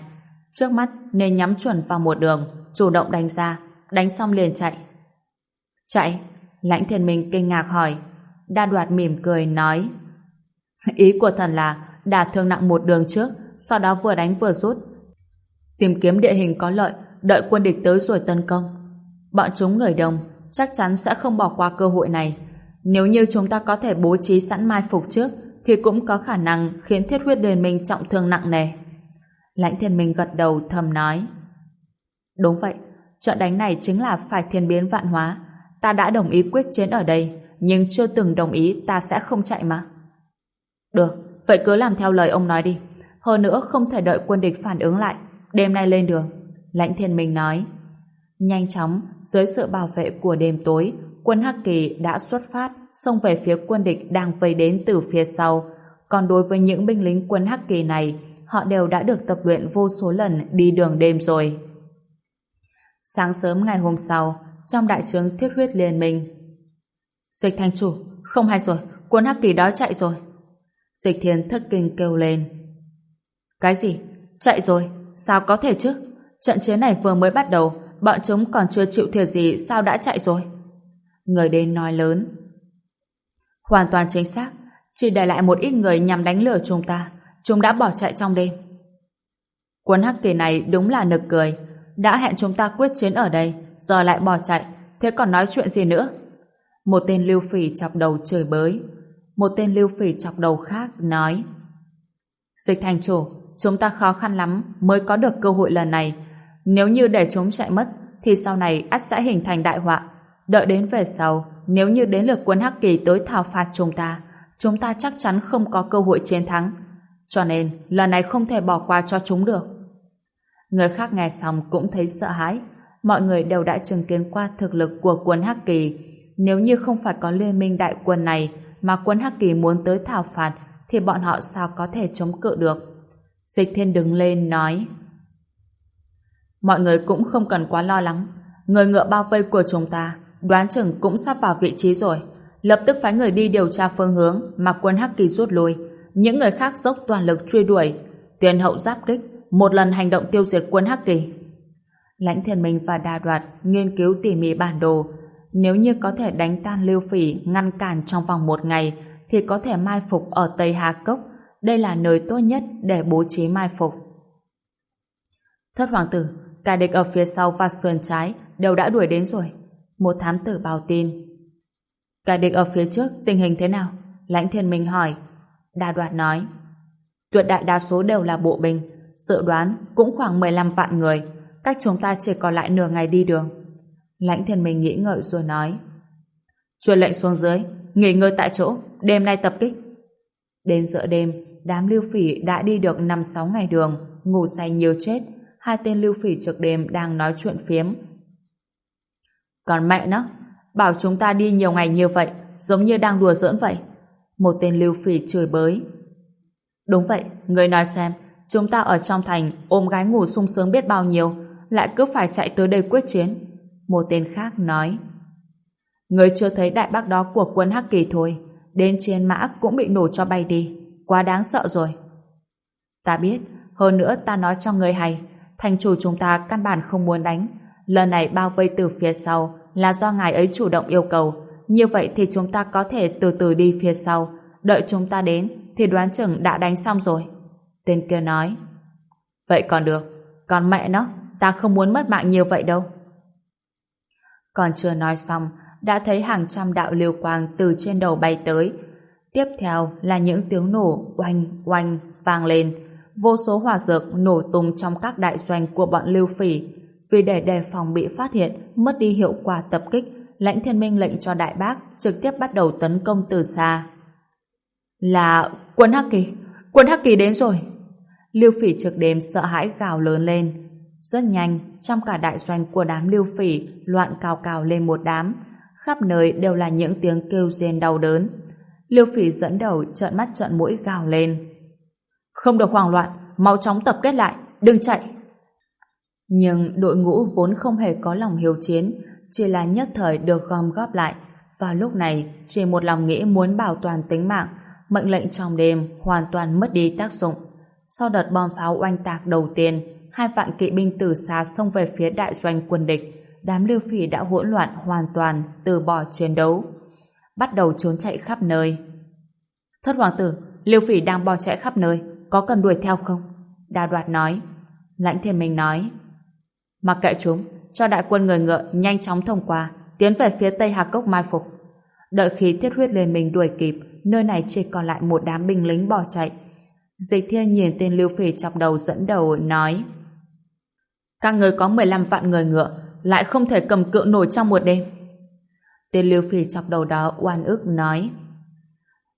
Trước mắt nên nhắm chuẩn vào một đường, chủ động đánh ra, đánh xong liền chạy. Chạy? Lãnh thiên minh kinh ngạc hỏi. Đa đoạt mỉm cười nói. Ý của thần là đả thương nặng một đường trước, sau đó vừa đánh vừa rút. Tìm kiếm địa hình có lợi, đợi quân địch tới rồi tấn công. Bọn chúng người đông, chắc chắn sẽ không bỏ qua cơ hội này. Nếu như chúng ta có thể bố trí sẵn mai phục trước, thì cũng có khả năng khiến thiết huyết đền minh trọng thương nặng nề. Lãnh thiên minh gật đầu thầm nói. Đúng vậy, trận đánh này chính là phải thiên biến vạn hóa. Ta đã đồng ý quyết chiến ở đây, nhưng chưa từng đồng ý ta sẽ không chạy mà. Được, vậy cứ làm theo lời ông nói đi. Hơn nữa không thể đợi quân địch phản ứng lại. Đêm nay lên đường. Lãnh thiên minh nói. Nhanh chóng, dưới sự bảo vệ của đêm tối, quân Hắc Kỳ đã xuất phát, xông về phía quân địch đang vây đến từ phía sau. Còn đối với những binh lính quân Hắc Kỳ này, họ đều đã được tập luyện vô số lần đi đường đêm rồi. Sáng sớm ngày hôm sau, trong đại trướng thiết huyết liên minh. Dịch thanh chủ, không hay rồi, quân Hắc Kỳ đó chạy rồi. Dịch thiên thất kinh kêu lên. Cái gì? Chạy rồi? Sao có thể chứ? Trận chiến này vừa mới bắt đầu, bọn chúng còn chưa chịu thiệt gì sao đã chạy rồi? Người đến nói lớn. Hoàn toàn chính xác, chỉ để lại một ít người nhằm đánh lừa chúng ta, chúng đã bỏ chạy trong đêm. Quân hắc kỳ này đúng là nực cười, đã hẹn chúng ta quyết chiến ở đây, giờ lại bỏ chạy, thế còn nói chuyện gì nữa? Một tên lưu phỉ chọc đầu trời bới, một tên lưu phỉ chọc đầu khác nói Dịch thành chủ, chúng ta khó khăn lắm mới có được cơ hội lần này, nếu như để chúng chạy mất, thì sau này ắt sẽ hình thành đại họa. Đợi đến về sau, nếu như đến lượt quân Hắc Kỳ tới thảo phạt chúng ta, chúng ta chắc chắn không có cơ hội chiến thắng. Cho nên, lần này không thể bỏ qua cho chúng được. Người khác nghe xong cũng thấy sợ hãi. Mọi người đều đã chứng kiến qua thực lực của quân Hắc Kỳ. nếu như không phải có liên minh đại quân này mà quân Hắc Kỳ muốn tới thảo phạt thì bọn họ sao có thể chống cự được. Dịch thiên đứng lên nói Mọi người cũng không cần quá lo lắng. Người ngựa bao vây của chúng ta đoán chừng cũng sắp vào vị trí rồi. Lập tức phái người đi điều tra phương hướng mà quân Hắc Kỳ rút lui. Những người khác dốc toàn lực truy đuổi. Tiền hậu giáp kích, một lần hành động tiêu diệt quân Hắc Kỳ. Lãnh Thiên Minh và Đa Đoạt nghiên cứu tỉ mỉ bản đồ. Nếu như có thể đánh tan Lưu Phỉ ngăn cản trong vòng một ngày thì có thể mai phục ở Tây Hà Cốc. Đây là nơi tốt nhất để bố trí mai phục. Thất hoàng tử, cả địch ở phía sau và sườn trái đều đã đuổi đến rồi. Một thám tử báo tin. Cả địch ở phía trước tình hình thế nào? Lãnh Thiên Minh hỏi. Đa Đoạt nói. Tuyệt đại đa số đều là bộ binh. Dự đoán cũng khoảng 15 vạn người cách chúng ta chỉ còn lại nửa ngày đi đường. Lãnh thiên minh nghĩ ngợi rồi nói. Truyền lệnh xuống dưới, nghỉ ngơi tại chỗ, đêm nay tập kích. Đến giữa đêm, đám lưu phỉ đã đi được 5-6 ngày đường, ngủ say nhiều chết. Hai tên lưu phỉ trực đêm đang nói chuyện phiếm. Còn mẹ nó, bảo chúng ta đi nhiều ngày như vậy, giống như đang đùa giỡn vậy. Một tên lưu phỉ chửi bới. Đúng vậy, người nói xem, chúng ta ở trong thành ôm gái ngủ sung sướng biết bao nhiêu, lại cứ phải chạy tới đây quyết chiến. Một tên khác nói. Người chưa thấy đại bác đó của quân Hắc Kỳ thôi, đến chiến mã cũng bị nổ cho bay đi. Quá đáng sợ rồi. Ta biết, hơn nữa ta nói cho người hay, thành chủ chúng ta căn bản không muốn đánh. Lần này bao vây từ phía sau là do ngài ấy chủ động yêu cầu. Như vậy thì chúng ta có thể từ từ đi phía sau. Đợi chúng ta đến thì đoán chừng đã đánh xong rồi. Tên kia nói. Vậy còn được. Còn mẹ nó, ta không muốn mất mạng nhiều vậy đâu. Còn chưa nói xong, đã thấy hàng trăm đạo liều quang từ trên đầu bay tới. Tiếp theo là những tiếng nổ oanh oanh vang lên. Vô số hỏa dược nổ tung trong các đại doanh của bọn lưu phỉ. Vì để đề phòng bị phát hiện, mất đi hiệu quả tập kích, lãnh thiên minh lệnh cho đại bác trực tiếp bắt đầu tấn công từ xa. Là quân Hắc Kỳ, quân Hắc Kỳ đến rồi. Lưu phỉ trực đêm sợ hãi gào lớn lên. Rất nhanh, trong cả đại doanh của đám lưu phỉ loạn cào cào lên một đám, khắp nơi đều là những tiếng kêu rên đau đớn. Lưu phỉ dẫn đầu trợn mắt trợn mũi gào lên. Không được hoảng loạn, mau chóng tập kết lại, đừng chạy. Nhưng đội ngũ vốn không hề có lòng hiếu chiến, chỉ là nhất thời được gom góp lại. Vào lúc này, chỉ một lòng nghĩ muốn bảo toàn tính mạng, mệnh lệnh trong đêm hoàn toàn mất đi tác dụng. Sau đợt bom pháo oanh tạc đầu tiên, hai vạn kỵ binh từ xa xông về phía đại doanh quân địch, đám lưu phỉ đã hỗn loạn hoàn toàn, từ bỏ chiến đấu. Bắt đầu trốn chạy khắp nơi. Thất hoàng tử, lưu phỉ đang bỏ chạy khắp nơi, có cần đuổi theo không? Đa đoạt nói. Lãnh thiên minh nói. Mặc kệ chúng, cho đại quân người ngựa nhanh chóng thông qua, tiến về phía tây Hà Cốc mai phục. Đợi khi thiết huyết lên mình đuổi kịp, nơi này chỉ còn lại một đám binh lính bỏ chạy. Dịch thiên nhìn tên lưu phỉ chọc đầu dẫn đầu nói các người có 15 vạn người ngựa, lại không thể cầm cự nổi trong một đêm. Tên Lưu Phi chọc đầu đó oan ức nói.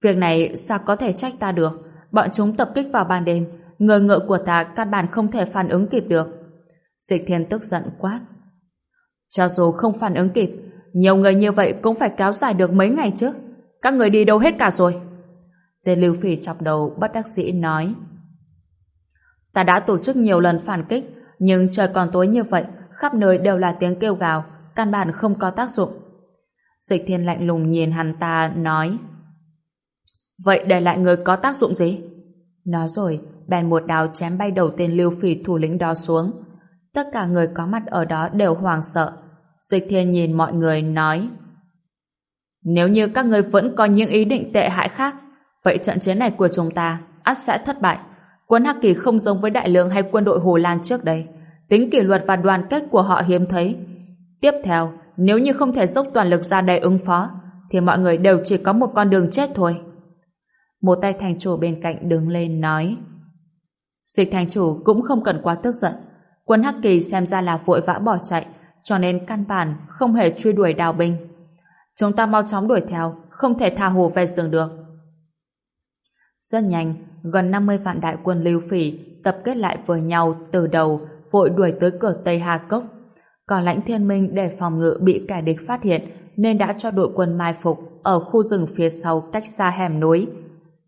Việc này sao có thể trách ta được? Bọn chúng tập kích vào ban đêm, người ngựa của ta căn bản không thể phản ứng kịp được. Dịch thiên tức giận quát. Cho dù không phản ứng kịp, nhiều người như vậy cũng phải kéo dài được mấy ngày trước. Các người đi đâu hết cả rồi? Tên Lưu Phỉ chọc đầu bất đắc dĩ nói. Ta đã tổ chức nhiều lần phản kích, nhưng trời còn tối như vậy, khắp nơi đều là tiếng kêu gào, căn bản không có tác dụng. Dịch thiên lạnh lùng nhìn hắn ta, nói Vậy để lại người có tác dụng gì? Nói rồi, bèn một đào chém bay đầu tên lưu phỉ thủ lĩnh đó xuống. Tất cả người có mặt ở đó đều hoảng sợ. Dịch thiên nhìn mọi người, nói Nếu như các người vẫn có những ý định tệ hại khác, vậy trận chiến này của chúng ta ắt sẽ thất bại. Quân Hắc Kỳ không giống với đại lượng hay quân đội Hồ Lan trước đây. Tính kỷ luật và đoàn kết của họ hiếm thấy. Tiếp theo, nếu như không thể dốc toàn lực ra để ứng phó, thì mọi người đều chỉ có một con đường chết thôi. Một tay thành chủ bên cạnh đứng lên nói Dịch thành chủ cũng không cần quá tức giận. Quân Hắc Kỳ xem ra là vội vã bỏ chạy, cho nên căn bản không hề truy đuổi đào binh. Chúng ta mau chóng đuổi theo, không thể tha hồ về rừng được. Rất nhanh, gần 50 vạn đại quân lưu phỉ tập kết lại với nhau từ đầu vội đuổi tới cửa Tây Hà Cốc. Còn lãnh thiên minh để phòng ngự bị kẻ địch phát hiện nên đã cho đội quân mai phục ở khu rừng phía sau cách xa hẻm núi.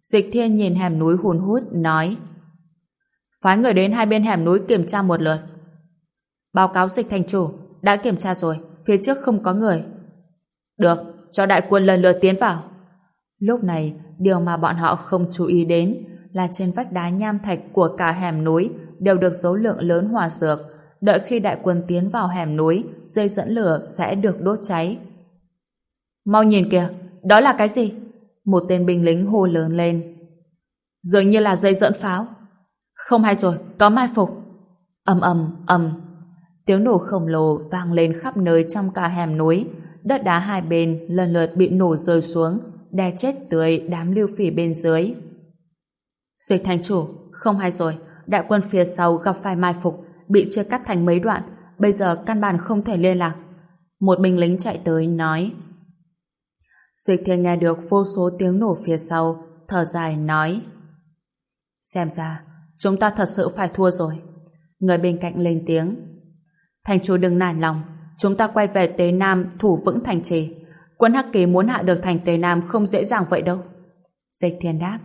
Dịch thiên nhìn hẻm núi hùn hút, nói Phái người đến hai bên hẻm núi kiểm tra một lượt. Báo cáo dịch thành chủ, đã kiểm tra rồi, phía trước không có người. Được, cho đại quân lần lượt tiến vào. Lúc này, điều mà bọn họ không chú ý đến là trên vách đá nham thạch của cả hẻm núi đều được số lượng lớn hòa dược. Đợi khi đại quân tiến vào hẻm núi, dây dẫn lửa sẽ được đốt cháy. Mau nhìn kìa, đó là cái gì? Một tên binh lính hô lớn lên. Dường như là dây dẫn pháo. Không hay rồi, có mai phục. ầm ầm ầm Tiếng nổ khổng lồ vang lên khắp nơi trong cả hẻm núi. Đất đá hai bên lần lượt bị nổ rơi xuống, đè chết tươi đám lưu phỉ bên dưới. Duyệt thành chủ, không hay rồi, đại quân phía sau gặp phải mai phục, bị chia cắt thành mấy đoạn, bây giờ căn bản không thể liên lạc. Một binh lính chạy tới nói. Dịch thiên nghe được vô số tiếng nổ phía sau, thở dài nói. Xem ra, chúng ta thật sự phải thua rồi. Người bên cạnh lên tiếng. Thành chủ đừng nản lòng, chúng ta quay về Tế Nam thủ vững thành trì. Quân Hắc Kỳ muốn hạ được thành Tề Nam không dễ dàng vậy đâu. Dịch thiên đáp.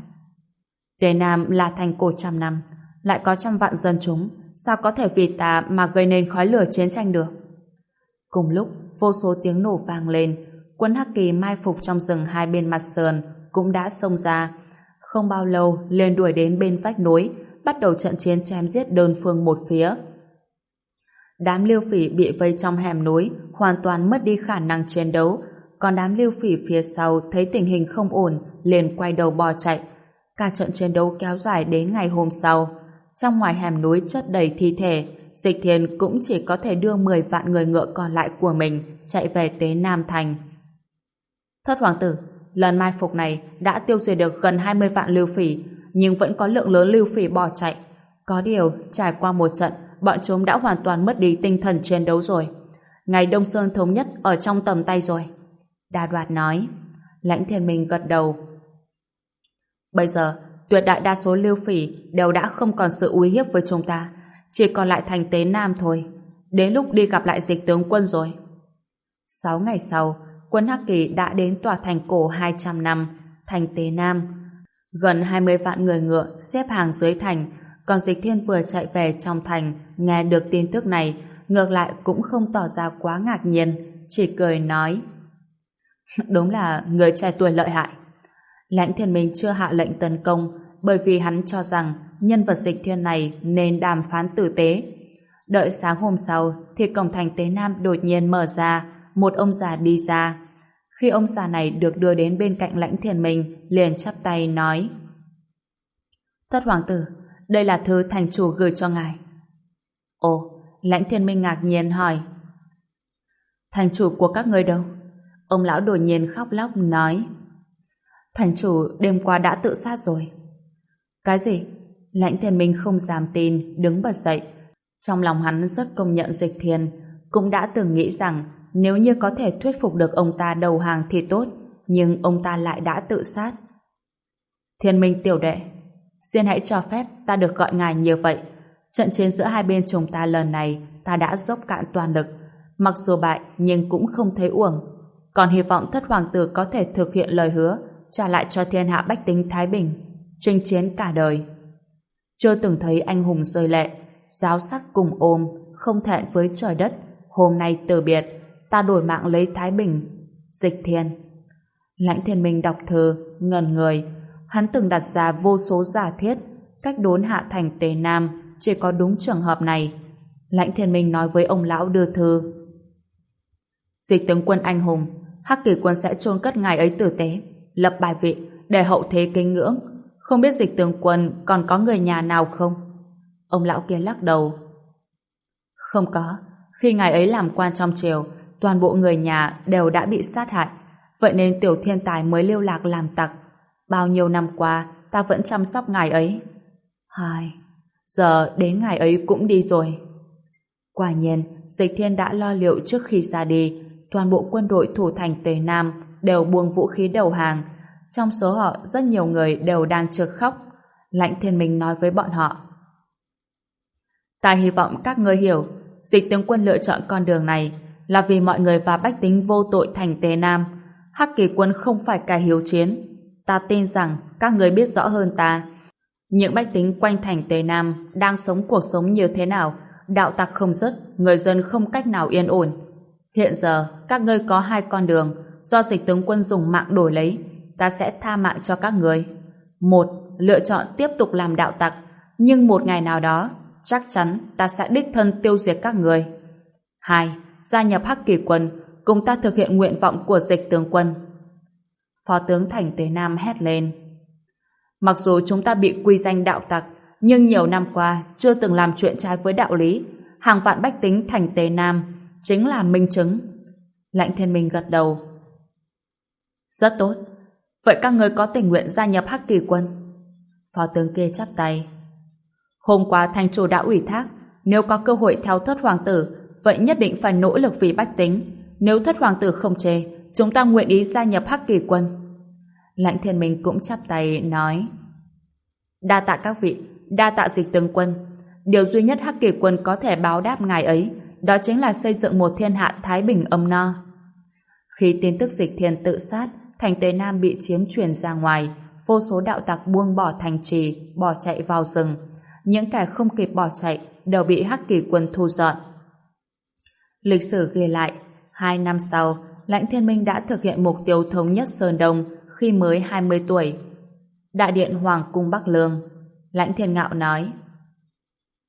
Tề Nam là thành cổ trăm năm, lại có trăm vạn dân chúng, sao có thể vì ta mà gây nên khói lửa chiến tranh được? Cùng lúc, vô số tiếng nổ vang lên, quân Hắc Kỳ mai phục trong rừng hai bên mặt sườn cũng đã xông ra. Không bao lâu, liền đuổi đến bên vách núi, bắt đầu trận chiến chém giết đơn phương một phía. Đám liêu phỉ bị vây trong hẻm núi, hoàn toàn mất đi khả năng chiến đấu, còn đám lưu phỉ phía sau thấy tình hình không ổn, liền quay đầu bò chạy. Cả trận chiến đấu kéo dài đến ngày hôm sau. Trong ngoài hẻm núi chất đầy thi thể, Dịch Thiên cũng chỉ có thể đưa 10 vạn người ngựa còn lại của mình chạy về tới Nam Thành. Thất hoàng tử, lần mai phục này đã tiêu diệt được gần 20 vạn lưu phỉ, nhưng vẫn có lượng lớn lưu phỉ bỏ chạy. Có điều, trải qua một trận, bọn chúng đã hoàn toàn mất đi tinh thần chiến đấu rồi. Ngày Đông Sơn thống nhất ở trong tầm tay rồi. Đa đoạt nói. Lãnh thiên minh gật đầu. Bây giờ, tuyệt đại đa số lưu phỉ đều đã không còn sự uy hiếp với chúng ta. Chỉ còn lại thành tế Nam thôi. Đến lúc đi gặp lại dịch tướng quân rồi. Sáu ngày sau, quân Hắc Kỳ đã đến tòa thành cổ 200 năm, thành Tế Nam. Gần 20 vạn người ngựa xếp hàng dưới thành, còn Dịch Thiên vừa chạy về trong thành, nghe được tin tức này, ngược lại cũng không tỏ ra quá ngạc nhiên, chỉ cười nói. Đúng là người trẻ tuổi lợi hại. Lãnh thiên minh chưa hạ lệnh tấn công, bởi vì hắn cho rằng nhân vật dịch thiên này nên đàm phán tử tế. Đợi sáng hôm sau, thì cổng thành Tế Nam đột nhiên mở ra, một ông già đi ra. Khi ông già này được đưa đến bên cạnh lãnh thiên minh, liền chắp tay nói Thất hoàng tử, đây là thư thành chủ gửi cho ngài. Ồ, lãnh thiên minh ngạc nhiên hỏi Thành chủ của các người đâu? Ông lão đột nhiên khóc lóc nói Thành chủ đêm qua đã tự sát rồi. Cái gì? Lãnh thiên minh không dám tin, đứng bật dậy. Trong lòng hắn rất công nhận dịch thiên, cũng đã từng nghĩ rằng nếu như có thể thuyết phục được ông ta đầu hàng thì tốt, nhưng ông ta lại đã tự sát. Thiên minh tiểu đệ, xin hãy cho phép ta được gọi ngài như vậy. Trận chiến giữa hai bên chúng ta lần này ta đã dốc cạn toàn lực. Mặc dù bại nhưng cũng không thấy uổng. Còn hy vọng thất hoàng tử có thể thực hiện lời hứa trả lại cho thiên hạ bách tính Thái Bình, chinh chiến cả đời. Chưa từng thấy anh hùng rơi lệ, giáo sát cùng ôm, không thẹn với trời đất, hôm nay từ biệt, ta đổi mạng lấy Thái Bình. Dịch thiên. Lãnh thiên minh đọc thơ, ngần người, hắn từng đặt ra vô số giả thiết, cách đốn hạ thành Tề Nam, chỉ có đúng trường hợp này. Lãnh thiên minh nói với ông lão đưa thư. Dịch tướng quân anh hùng, Hắc kỳ quân sẽ chôn cất ngài ấy tử tế lập bài vị để hậu thế kính ngưỡng. Không biết dịch tướng quân còn có người nhà nào không? Ông lão kia lắc đầu. Không có. Khi ngài ấy làm quan trong triều, toàn bộ người nhà đều đã bị sát hại. Vậy nên tiểu thiên tài mới lưu lạc làm tặc. Bao nhiêu năm qua, ta vẫn chăm sóc ngài ấy. Hai, giờ đến ngài ấy cũng đi rồi. Quả nhiên, dịch thiên đã lo liệu trước khi ra đi, toàn bộ quân đội thủ thành Tề Nam đều buông vũ khí đầu hàng. Trong số họ rất nhiều người đều đang trực khóc. Lãnh thiên minh nói với bọn họ. Ta hy vọng các ngươi hiểu, dịch tướng quân lựa chọn con đường này là vì mọi người và bách tính vô tội thành Tề Nam. Hắc kỳ quân không phải cả hiếu chiến. Ta tin rằng các người biết rõ hơn ta. Những bách tính quanh thành Tề Nam đang sống cuộc sống như thế nào, đạo tặc không dứt, người dân không cách nào yên ổn. Hiện giờ, các ngươi có hai con đường, do dịch tướng quân dùng mạng đổi lấy, ta sẽ tha mạng cho các ngươi Một, lựa chọn tiếp tục làm đạo tặc, nhưng một ngày nào đó, chắc chắn ta sẽ đích thân tiêu diệt các người. Hai, gia nhập Hắc Kỳ quân, cùng ta thực hiện nguyện vọng của dịch tướng quân. Phó tướng Thành Tuế Nam hét lên. Mặc dù chúng ta bị quy danh đạo tặc, nhưng nhiều năm qua chưa từng làm chuyện trái với đạo lý. Hàng vạn bách tính Thành Tế Nam chính là minh chứng. Lãnh Thiên Minh gật đầu. Rất tốt. Vậy các người có tình nguyện gia nhập Hắc Kỳ quân? Phó tướng kia chắp tay. Hôm qua thành chủ đã ủy thác, nếu có cơ hội theo thất hoàng tử, vậy nhất định phải nỗ lực vì bách tính. Nếu thất hoàng tử không chê, chúng ta nguyện ý gia nhập Hắc Kỳ quân. Lãnh Thiên Minh cũng chắp tay nói Đa tạ các vị, đa tạ dịch tướng quân. Điều duy nhất Hắc Kỳ quân có thể báo đáp ngài ấy, đó chính là xây dựng một thiên hạ thái bình âm no. Khi tin tức dịch thiên tự sát, thành tây Nam bị chiếm truyền ra ngoài, vô số đạo tặc buông bỏ thành trì, bỏ chạy vào rừng. Những kẻ không kịp bỏ chạy đều bị Hắc Kỳ quân thu dọn. Lịch sử ghi lại, hai năm sau, Lãnh Thiên Minh đã thực hiện mục tiêu thống nhất Sơn Đông khi mới 20 tuổi. Đại điện Hoàng cung Bắc Lương, Lãnh Thiên Ngạo nói.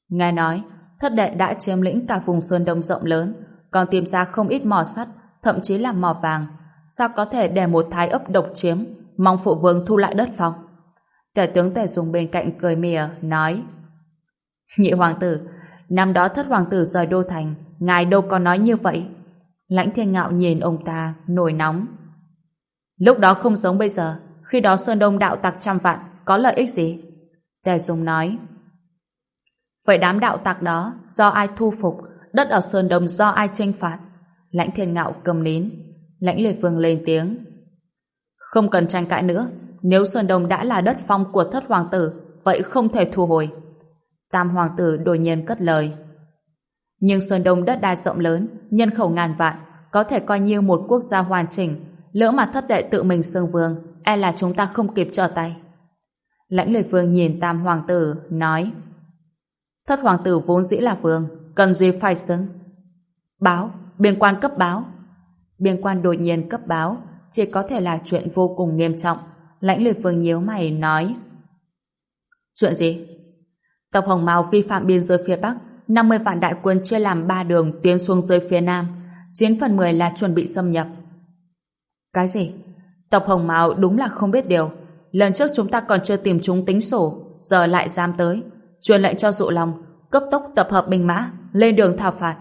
Nghe nói, thất đệ đã chiếm lĩnh cả vùng Sơn Đông rộng lớn, còn tìm ra không ít mỏ sắt, thậm chí là mỏ vàng. Sao có thể để một thái ấp độc chiếm, mong phụ vương thu lại đất phong? Tể tướng tể Dùng bên cạnh cười mỉa, nói. Nhị hoàng tử, năm đó thất hoàng tử rời đô thành, ngài đâu có nói như vậy. Lãnh thiên ngạo nhìn ông ta, nổi nóng. Lúc đó không giống bây giờ, khi đó Sơn Đông đạo tặc trăm vạn, có lợi ích gì? Tề Dung nói. Vậy đám đạo tặc đó, do ai thu phục, đất ở Sơn Đông do ai tranh phạt? Lãnh thiên ngạo cầm nín, lãnh liệt vương lên tiếng. Không cần tranh cãi nữa, nếu Sơn Đông đã là đất phong của thất hoàng tử, vậy không thể thu hồi. Tam hoàng tử đột nhiên cất lời. Nhưng Sơn Đông đất đai rộng lớn, nhân khẩu ngàn vạn, có thể coi như một quốc gia hoàn chỉnh, lỡ mà thất đệ tự mình xương vương, e là chúng ta không kịp trở tay. Lãnh liệt vương nhìn tam hoàng tử, nói Thất hoàng tử vốn dĩ là vương, cần gì phải xưng. Báo, biên quan cấp báo. Biên quan đột nhiên cấp báo, chỉ có thể là chuyện vô cùng nghiêm trọng. Lãnh liệt vương nhíu mày nói Chuyện gì? Tộc Hồng Mao vi phạm biên giới phía Bắc, 50 vạn đại quân chia làm 3 đường tiến xuống dưới phía Nam. 9 phần 10 là chuẩn bị xâm nhập. Cái gì? Tộc Hồng Mao đúng là không biết điều. Lần trước chúng ta còn chưa tìm chúng tính sổ, giờ lại dám tới. Truyền lệnh cho dụ lòng, cấp tốc tập hợp binh mã, lên đường thảo phạt.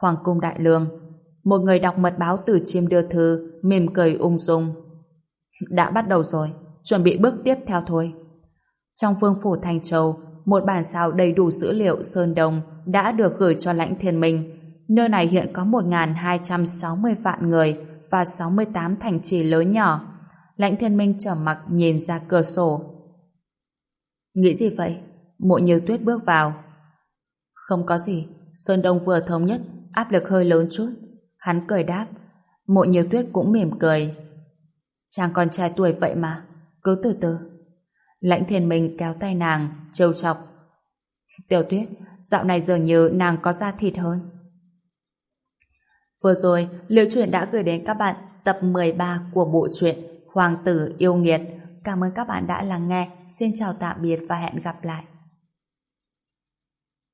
Hoàng cung đại lương, một người đọc mật báo từ chim đưa thư, mỉm cười ung dung. Đã bắt đầu rồi, chuẩn bị bước tiếp theo thôi. Trong phương phủ Thành Châu, một bản sao đầy đủ dữ liệu Sơn Đông đã được gửi cho lãnh thiên minh. Nơi này hiện có 1.260 vạn người và 68 thành trì lớn nhỏ. Lãnh thiên minh trở mặt nhìn ra cửa sổ. Nghĩ gì vậy? Mộ như tuyết bước vào. Không có gì, Sơn Đông vừa thống nhất, áp lực hơi lớn chút. Hắn cười đáp. Mộ như tuyết cũng mỉm cười. Chàng còn trai tuổi vậy mà, cứ từ từ. Lãnh thiên minh kéo tay nàng, trêu chọc. Tiểu tuyết, dạo này dường như nàng có da thịt hơn. Vừa rồi, Liễu chuyện đã gửi đến các bạn tập 13 của bộ truyện Hoàng tử yêu nghiệt. Cảm ơn các bạn đã lắng nghe. Xin chào tạm biệt và hẹn gặp lại.